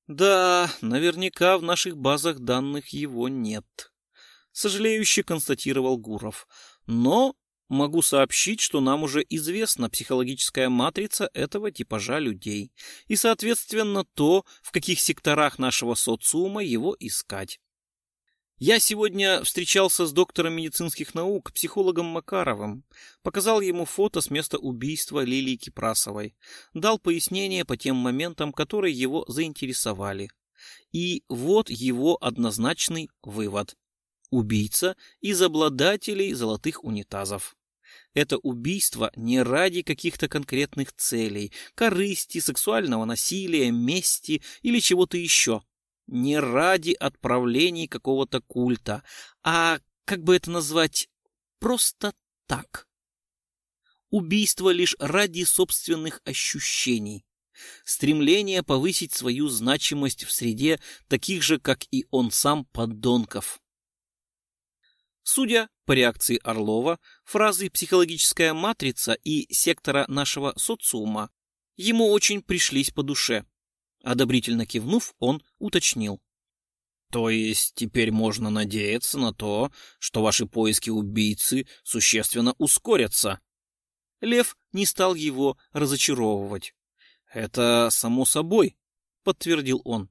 Да, наверняка в наших базах данных его нет, сожалеюще констатировал Гуров. Но Могу сообщить, что нам уже известна психологическая матрица этого типажа людей и, соответственно, то, в каких секторах нашего социума его искать. Я сегодня встречался с доктором медицинских наук, психологом Макаровым, показал ему фото с места убийства Лилии Кипрасовой, дал пояснение по тем моментам, которые его заинтересовали. И вот его однозначный вывод убийца из обладателей золотых унитазов. Это убийство не ради каких-то конкретных целей, корысти, сексуального насилия, мести или чего-то еще. Не ради отправлений какого-то культа, а, как бы это назвать, просто так. Убийство лишь ради собственных ощущений. Стремление повысить свою значимость в среде таких же, как и он сам, подонков. Судя по реакции Орлова, фразы «психологическая матрица» и «сектора нашего социума» ему очень пришлись по душе. Одобрительно кивнув, он уточнил. То есть теперь можно надеяться на то, что ваши поиски убийцы существенно ускорятся. Лев не стал его разочаровывать. Это само собой, подтвердил он.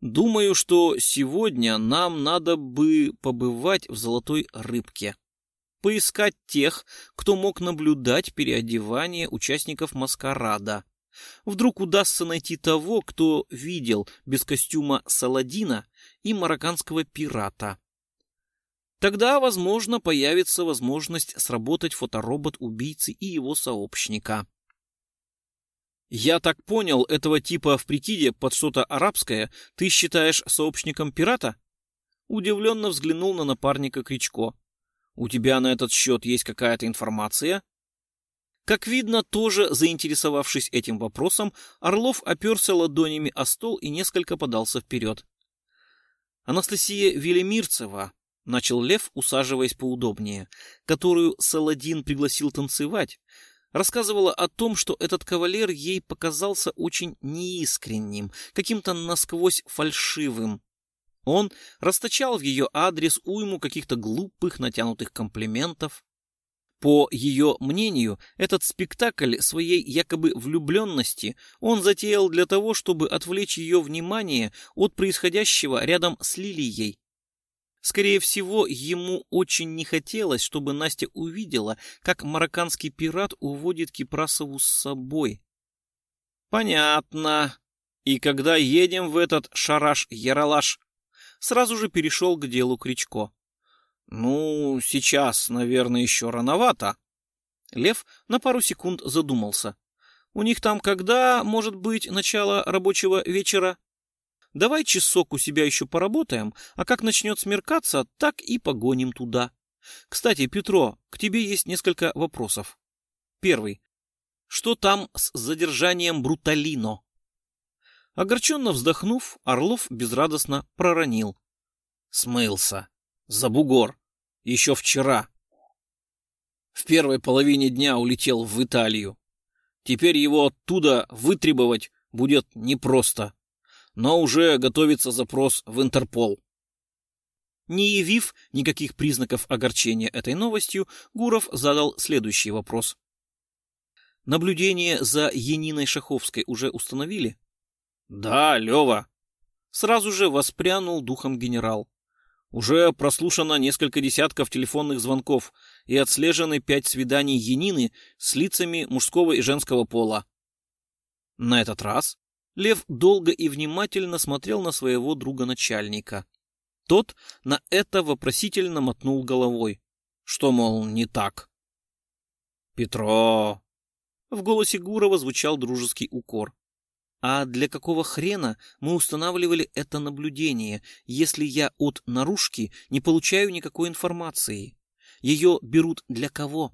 Думаю, что сегодня нам надо бы побывать в Золотой Рыбке. поискать тех, кто мог наблюдать переодевание участников маскарада. Вдруг удастся найти того, кто видел без костюма Саладина и марокканского пирата. Тогда, возможно, появится возможность сработать фоторобот убийцы и его сообщника. Я так понял, этого типа в прикиде под что-то арабское ты считаешь сообщником пирата? Удивленно взглянул на напарника Кричко. У тебя на этот счет есть какая-то информация? Как видно, тоже заинтересовавшись этим вопросом, Орлов оперся ладонями о стол и несколько подался вперед. Анастасия Велимирцева, начал Лев, усаживаясь поудобнее, которую Саладин пригласил танцевать, рассказывала о том, что этот кавалер ей показался очень неискренним, каким-то насквозь фальшивым. Он расточал в ее адрес уйму каких-то глупых натянутых комплиментов. По ее мнению, этот спектакль своей якобы влюбленности он затеял для того, чтобы отвлечь ее внимание от происходящего рядом с Лилией. Скорее всего, ему очень не хотелось, чтобы Настя увидела, как марокканский пират уводит Кипрасову с собой. Понятно. И когда едем в этот шараш-яралаш, сразу же перешел к делу Кричко. Ну, сейчас, наверное, еще рановато. Лев на пару секунд задумался. У них там когда, может быть, начало рабочего вечера? Давай часок у себя еще поработаем, а как начнет смеркаться, так и погоним туда. Кстати, Петро, к тебе есть несколько вопросов. Первый. Что там с задержанием Бруталино? Огорченно вздохнув, Орлов безрадостно проронил. Смылся. За бугор. Еще вчера. В первой половине дня улетел в Италию. Теперь его оттуда вытребовать будет непросто но уже готовится запрос в Интерпол. Не явив никаких признаков огорчения этой новостью, Гуров задал следующий вопрос. Наблюдение за Яниной Шаховской уже установили? Да, Лева. Сразу же воспрянул духом генерал. Уже прослушано несколько десятков телефонных звонков и отслежены пять свиданий Янины с лицами мужского и женского пола. На этот раз Лев долго и внимательно смотрел на своего друга-начальника. Тот на это вопросительно мотнул головой. Что, мол, не так? «Петро!» В голосе Гурова звучал дружеский укор. «А для какого хрена мы устанавливали это наблюдение, если я от наружки не получаю никакой информации? Ее берут для кого?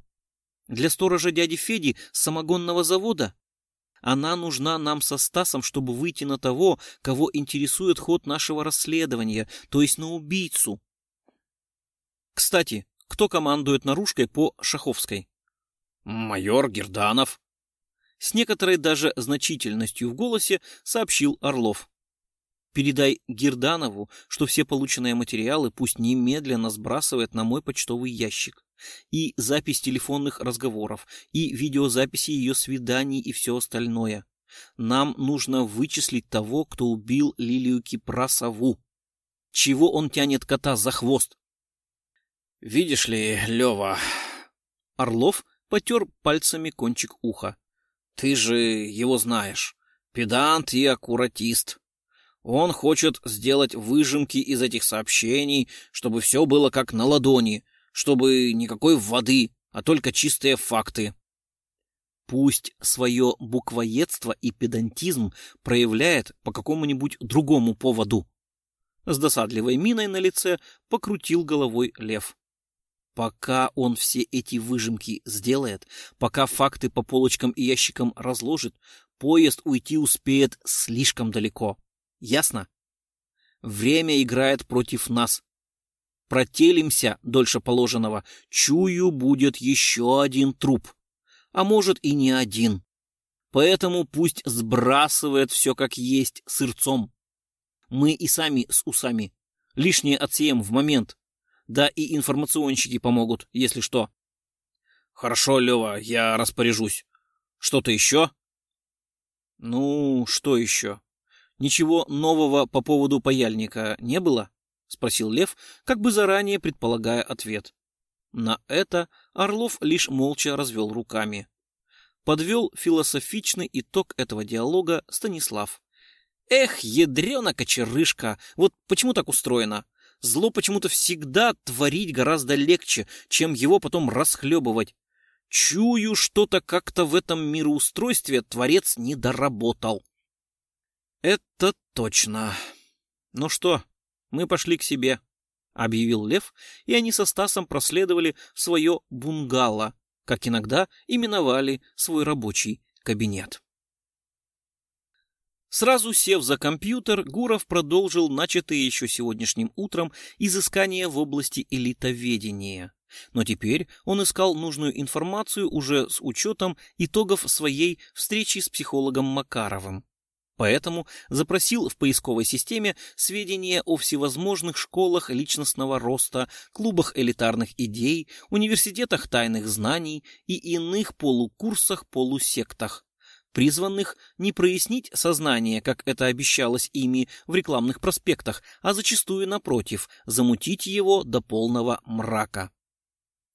Для сторожа дяди Феди с самогонного завода? Она нужна нам со Стасом, чтобы выйти на того, кого интересует ход нашего расследования, то есть на убийцу. Кстати, кто командует наружкой по Шаховской? Майор Герданов. С некоторой даже значительностью в голосе сообщил Орлов. Передай Герданову, что все полученные материалы пусть немедленно сбрасывает на мой почтовый ящик и запись телефонных разговоров, и видеозаписи ее свиданий и все остальное. Нам нужно вычислить того, кто убил Лилию Кипрасову. Чего он тянет кота за хвост? Видишь ли, Лева... Орлов потер пальцами кончик уха. Ты же его знаешь. Педант и аккуратист. Он хочет сделать выжимки из этих сообщений, чтобы все было как на ладони, чтобы никакой воды, а только чистые факты. Пусть свое буквоедство и педантизм проявляет по какому-нибудь другому поводу. С досадливой миной на лице покрутил головой лев. Пока он все эти выжимки сделает, пока факты по полочкам и ящикам разложит, поезд уйти успеет слишком далеко. Ясно? Время играет против нас протелимся дольше положенного, чую, будет еще один труп. А может и не один. Поэтому пусть сбрасывает все как есть сырцом. Мы и сами с усами. Лишнее отсеем в момент. Да и информационщики помогут, если что. Хорошо, Лева, я распоряжусь. Что-то еще? Ну, что еще? Ничего нового по поводу паяльника не было? — спросил Лев, как бы заранее предполагая ответ. На это Орлов лишь молча развел руками. Подвел философичный итог этого диалога Станислав. Эх, ядрена кочерышка, вот почему так устроено? Зло почему-то всегда творить гораздо легче, чем его потом расхлебывать. Чую, что-то как-то в этом мироустройстве Творец не доработал. Это точно. Ну что, мы пошли к себе, объявил Лев, и они со Стасом проследовали свое бунгало, как иногда именовали свой рабочий кабинет. Сразу сев за компьютер, Гуров продолжил начатые еще сегодняшним утром изыскания в области элитоведения. Но теперь он искал нужную информацию уже с учетом итогов своей встречи с психологом Макаровым. Поэтому запросил в поисковой системе сведения о всевозможных школах личностного роста, клубах элитарных идей, университетах тайных знаний и иных полукурсах-полусектах призванных не прояснить сознание, как это обещалось ими в рекламных проспектах, а зачастую, напротив, замутить его до полного мрака.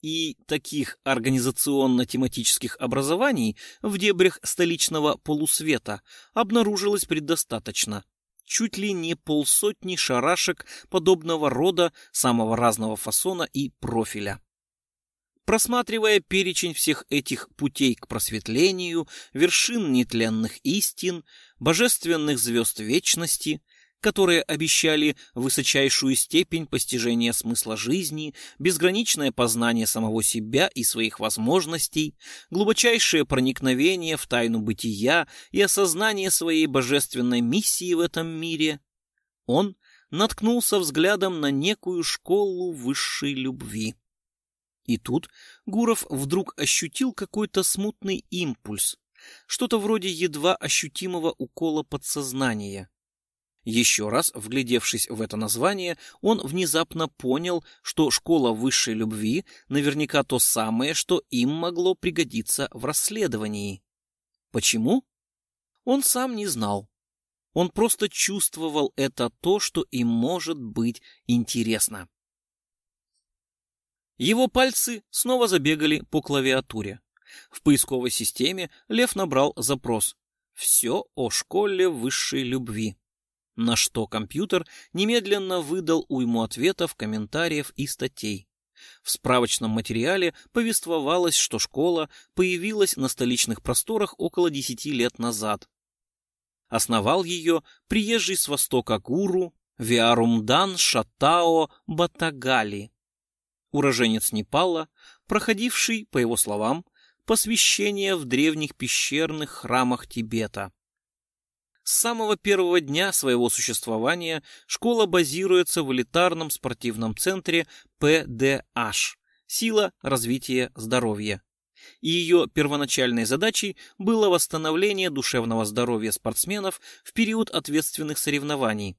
И таких организационно-тематических образований в дебрях столичного полусвета обнаружилось предостаточно. Чуть ли не полсотни шарашек подобного рода, самого разного фасона и профиля. Просматривая перечень всех этих путей к просветлению, вершин нетленных истин, божественных звезд вечности, которые обещали высочайшую степень постижения смысла жизни, безграничное познание самого себя и своих возможностей, глубочайшее проникновение в тайну бытия и осознание своей божественной миссии в этом мире, он наткнулся взглядом на некую школу высшей любви. И тут Гуров вдруг ощутил какой-то смутный импульс, что-то вроде едва ощутимого укола подсознания. Еще раз, вглядевшись в это название, он внезапно понял, что школа высшей любви наверняка то самое, что им могло пригодиться в расследовании. Почему? Он сам не знал. Он просто чувствовал это то, что им может быть интересно. Его пальцы снова забегали по клавиатуре. В поисковой системе Лев набрал запрос «Все о школе высшей любви», на что компьютер немедленно выдал уйму ответов, комментариев и статей. В справочном материале повествовалось, что школа появилась на столичных просторах около десяти лет назад. Основал ее приезжий с востока гуру Виарумдан Шатао Батагали – уроженец Непала, проходивший, по его словам, посвящение в древних пещерных храмах Тибета. С самого первого дня своего существования школа базируется в элитарном спортивном центре ПДH «Сила развития здоровья». И ее первоначальной задачей было восстановление душевного здоровья спортсменов в период ответственных соревнований.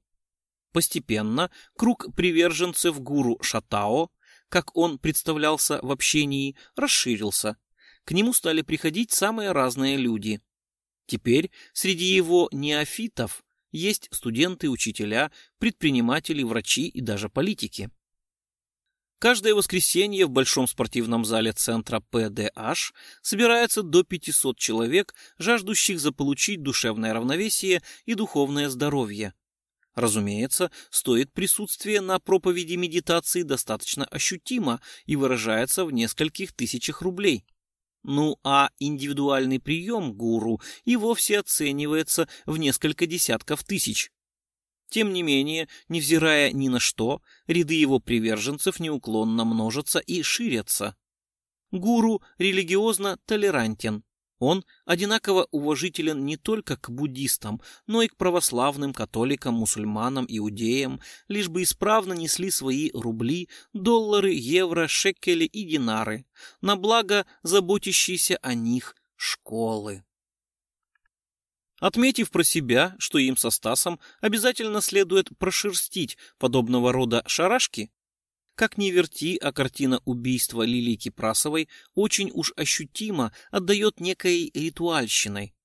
Постепенно круг приверженцев гуру Шатао как он представлялся в общении, расширился. К нему стали приходить самые разные люди. Теперь среди его неофитов есть студенты, учителя, предприниматели, врачи и даже политики. Каждое воскресенье в большом спортивном зале центра ПДH собирается до 500 человек, жаждущих заполучить душевное равновесие и духовное здоровье. Разумеется, стоит присутствие на проповеди медитации достаточно ощутимо и выражается в нескольких тысячах рублей. Ну а индивидуальный прием гуру и вовсе оценивается в несколько десятков тысяч. Тем не менее, невзирая ни на что, ряды его приверженцев неуклонно множатся и ширятся. Гуру религиозно толерантен, он одинаково уважителен не только к буддистам, но и к православным, католикам, мусульманам, иудеям, лишь бы исправно несли свои рубли, доллары, евро, шекели и динары, на благо заботящейся о них школы. Отметив про себя, что им со Стасом обязательно следует прошерстить подобного рода шарашки, как ни верти, а картина убийства Лилии Кипрасовой очень уж ощутимо отдает некой ритуальщиной.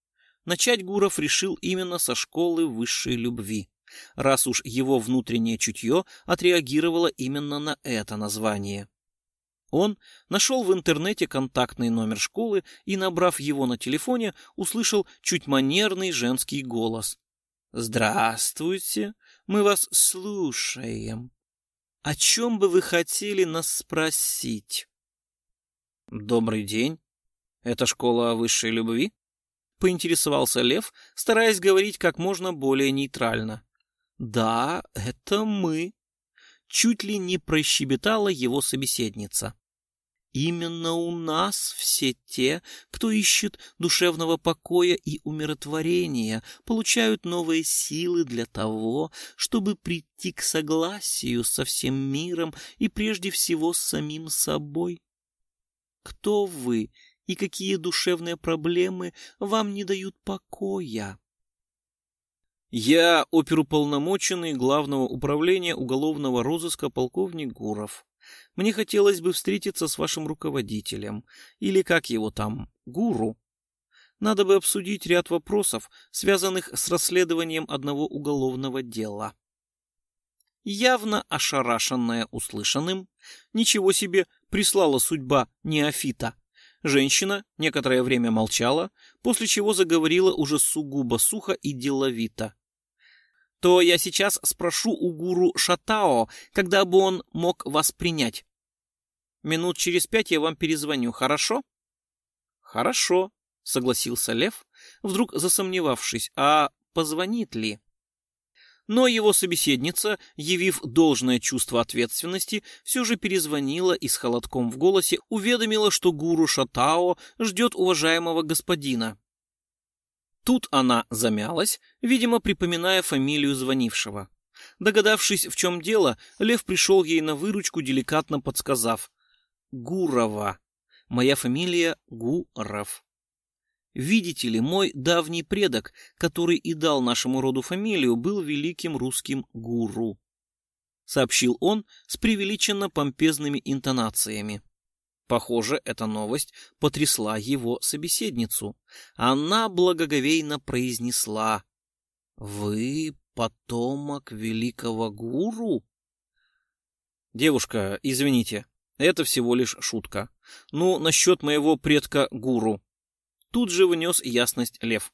Начать Гуров решил именно со школы высшей любви, раз уж его внутреннее чутье отреагировало именно на это название. Он нашел в интернете контактный номер школы и, набрав его на телефоне, услышал чуть манерный женский голос. «Здравствуйте, мы вас слушаем. О чем бы вы хотели нас спросить?» «Добрый день. Это школа высшей любви?» — поинтересовался Лев, стараясь говорить как можно более нейтрально. «Да, это мы», — чуть ли не прощебетала его собеседница. Именно у нас все те, кто ищет душевного покоя и умиротворения, получают новые силы для того, чтобы прийти к согласию со всем миром и прежде всего с самим собой. Кто вы и какие душевные проблемы вам не дают покоя? Я оперуполномоченный Главного управления уголовного розыска полковник Гуров. Мне хотелось бы встретиться с вашим руководителем, или как его там, гуру. Надо бы обсудить ряд вопросов, связанных с расследованием одного уголовного дела. Явно ошарашенная услышанным, ничего себе прислала судьба неофита. Женщина некоторое время молчала, после чего заговорила уже сугубо сухо и деловито то я сейчас спрошу у гуру Шатао, когда бы он мог вас принять. Минут через пять я вам перезвоню, хорошо? Хорошо, согласился Лев, вдруг засомневавшись, а позвонит ли? Но его собеседница, явив должное чувство ответственности, все же перезвонила и с холодком в голосе уведомила, что гуру Шатао ждет уважаемого господина. Тут она замялась, видимо, припоминая фамилию звонившего. Догадавшись, в чем дело, Лев пришел ей на выручку, деликатно подсказав. «Гурова. Моя фамилия Гуров. Видите ли, мой давний предок, который и дал нашему роду фамилию, был великим русским гуру», — сообщил он с преувеличенно помпезными интонациями. Похоже, эта новость потрясла его собеседницу. Она благоговейно произнесла «Вы потомок великого гуру?» «Девушка, извините, это всего лишь шутка. Ну, насчет моего предка гуру». Тут же внес ясность Лев.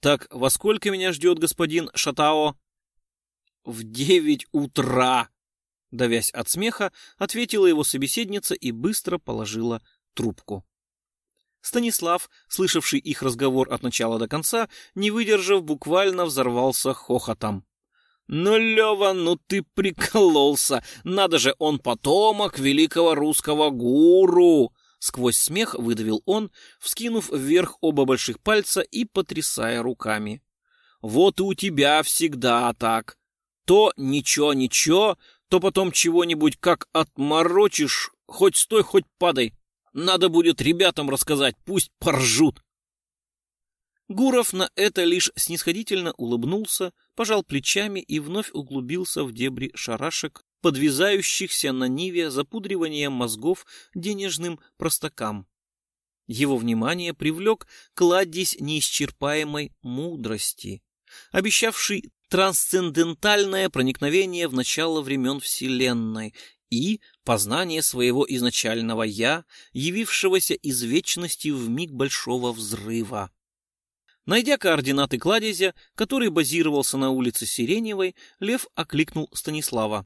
«Так во сколько меня ждет господин Шатао?» «В девять утра!» Давясь от смеха, ответила его собеседница и быстро положила трубку. Станислав, слышавший их разговор от начала до конца, не выдержав, буквально взорвался хохотом. «Ну, Лева, ну ты прикололся! Надо же, он потомок великого русского гуру!» Сквозь смех выдавил он, вскинув вверх оба больших пальца и потрясая руками. «Вот и у тебя всегда так. То ничего-ничего, то потом чего-нибудь как отморочишь, хоть стой, хоть падай. Надо будет ребятам рассказать, пусть поржут. Гуров на это лишь снисходительно улыбнулся, пожал плечами и вновь углубился в дебри шарашек, подвязающихся на ниве запудривания мозгов денежным простакам. Его внимание привлек кладезь неисчерпаемой мудрости, обещавший трансцендентальное проникновение в начало времен Вселенной и познание своего изначального «я», явившегося из вечности в миг большого взрыва. Найдя координаты кладезя, который базировался на улице Сиреневой, Лев окликнул Станислава.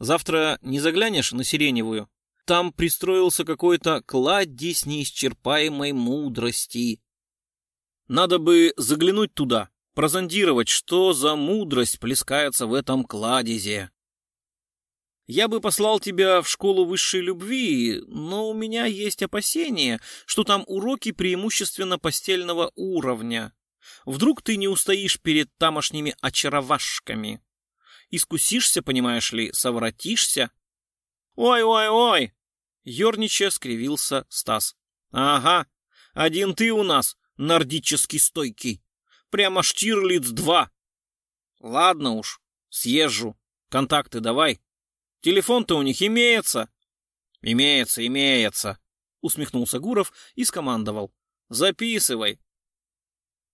«Завтра не заглянешь на Сиреневую? Там пристроился какой-то кладезь неисчерпаемой мудрости. Надо бы заглянуть туда, прозондировать, что за мудрость плескается в этом кладезе. Я бы послал тебя в школу высшей любви, но у меня есть опасения, что там уроки преимущественно постельного уровня. Вдруг ты не устоишь перед тамошними очаровашками. Искусишься, понимаешь ли, совратишься. Ой-ой-ой! Ёрничая скривился Стас. Ага, один ты у нас, нордически стойкий. Прямо Штирлиц-2. Ладно уж, съезжу. Контакты давай. Телефон-то у них имеется. Имеется, имеется, усмехнулся Гуров и скомандовал. Записывай.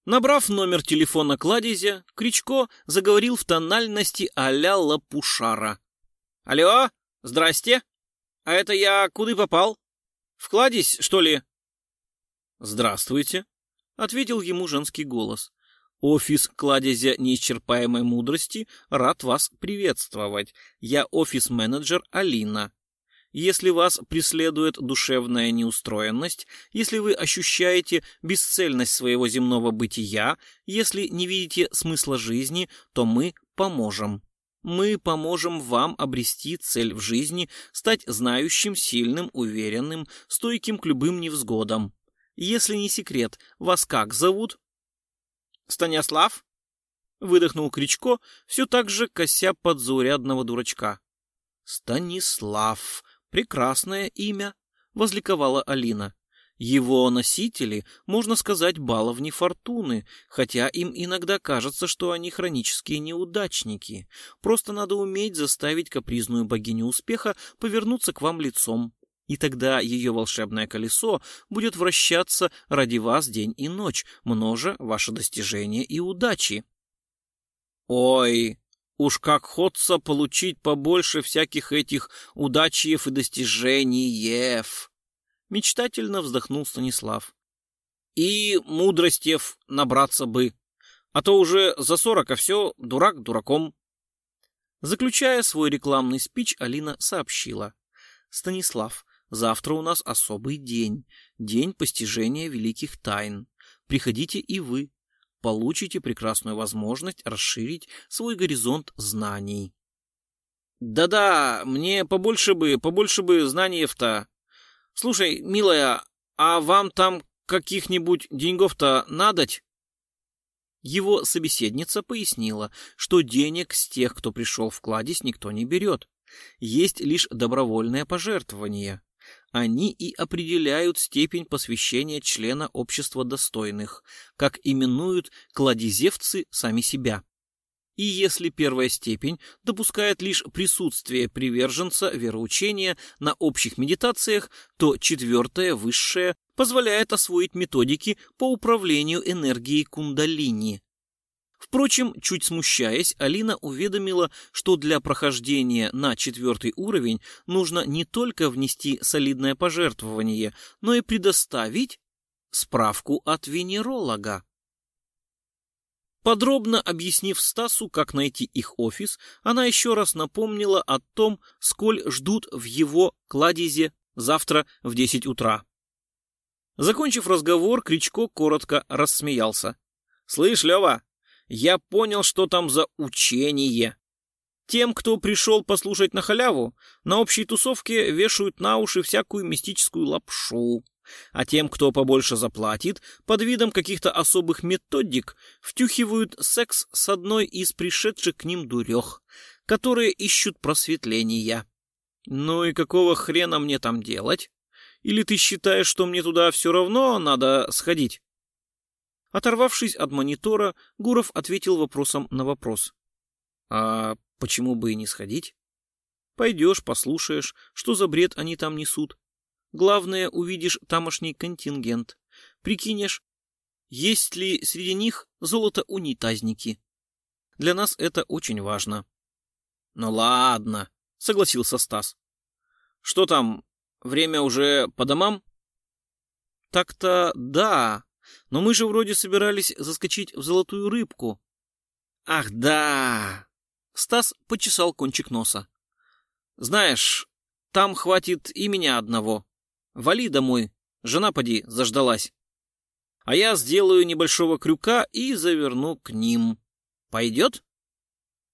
Набрав номер телефона кладезя, Кричко заговорил в тональности а-ля Лапушара. «Алло, здрасте. А это я куда попал? Вкладись, что ли?» «Здравствуйте», — ответил ему женский голос. «Офис кладезя неисчерпаемой мудрости рад вас приветствовать. Я офис-менеджер Алина. Если вас преследует душевная неустроенность, если вы ощущаете бесцельность своего земного бытия, если не видите смысла жизни, то мы поможем. Мы поможем вам обрести цель в жизни, стать знающим, сильным, уверенным, стойким к любым невзгодам. Если не секрет, вас как зовут? Станислав? Выдохнул Кричко, все так же кося под заурядного дурачка. Станислав. Прекрасное имя, возликовала Алина. Его носители, можно сказать, баловни фортуны, хотя им иногда кажется, что они хронические неудачники. Просто надо уметь заставить капризную богиню успеха повернуться к вам лицом. И тогда ее волшебное колесо будет вращаться ради вас день и ночь, множа ваши достижения и удачи. Ой, уж как хочется получить побольше всяких этих удачиев и достижений-ев мечтательно вздохнул Станислав. И мудростев набраться бы, а то уже за сорок, а все дурак дураком. Заключая свой рекламный спич, Алина сообщила. «Станислав, завтра у нас особый день, день постижения великих тайн. Приходите и вы, получите прекрасную возможность расширить свой горизонт знаний». «Да-да, мне побольше бы, побольше бы знаний-то», Слушай, милая, а вам там каких-нибудь деньгов-то надоть? Его собеседница пояснила, что денег с тех, кто пришел в кладезь, никто не берет. Есть лишь добровольное пожертвование. Они и определяют степень посвящения члена общества достойных, как именуют кладезевцы сами себя. И если первая степень допускает лишь присутствие приверженца вероучения на общих медитациях, то четвертая, высшая, позволяет освоить методики по управлению энергией кундалини. Впрочем, чуть смущаясь, Алина уведомила, что для прохождения на четвертый уровень нужно не только внести солидное пожертвование, но и предоставить справку от венеролога. Подробно объяснив Стасу, как найти их офис, она еще раз напомнила о том, сколь ждут в его кладезе завтра в 10 утра. Закончив разговор, Кричко коротко рассмеялся. «Слышь, Лева, я понял, что там за учение. Тем, кто пришел послушать на халяву, на общей тусовке вешают на уши всякую мистическую лапшу а тем, кто побольше заплатит, под видом каких-то особых методик, втюхивают секс с одной из пришедших к ним дурех, которые ищут просветления. Ну и какого хрена мне там делать? Или ты считаешь, что мне туда все равно надо сходить? Оторвавшись от монитора, Гуров ответил вопросом на вопрос. А почему бы и не сходить? Пойдешь, послушаешь, что за бред они там несут. Главное, увидишь тамошний контингент. Прикинешь, есть ли среди них золото-унитазники. Для нас это очень важно. — Ну ладно, — согласился Стас. — Что там, время уже по домам? — Так-то да, но мы же вроде собирались заскочить в золотую рыбку. — Ах да! — Стас почесал кончик носа. — Знаешь, там хватит и меня одного. Вали домой, жена поди заждалась. А я сделаю небольшого крюка и заверну к ним. Пойдет?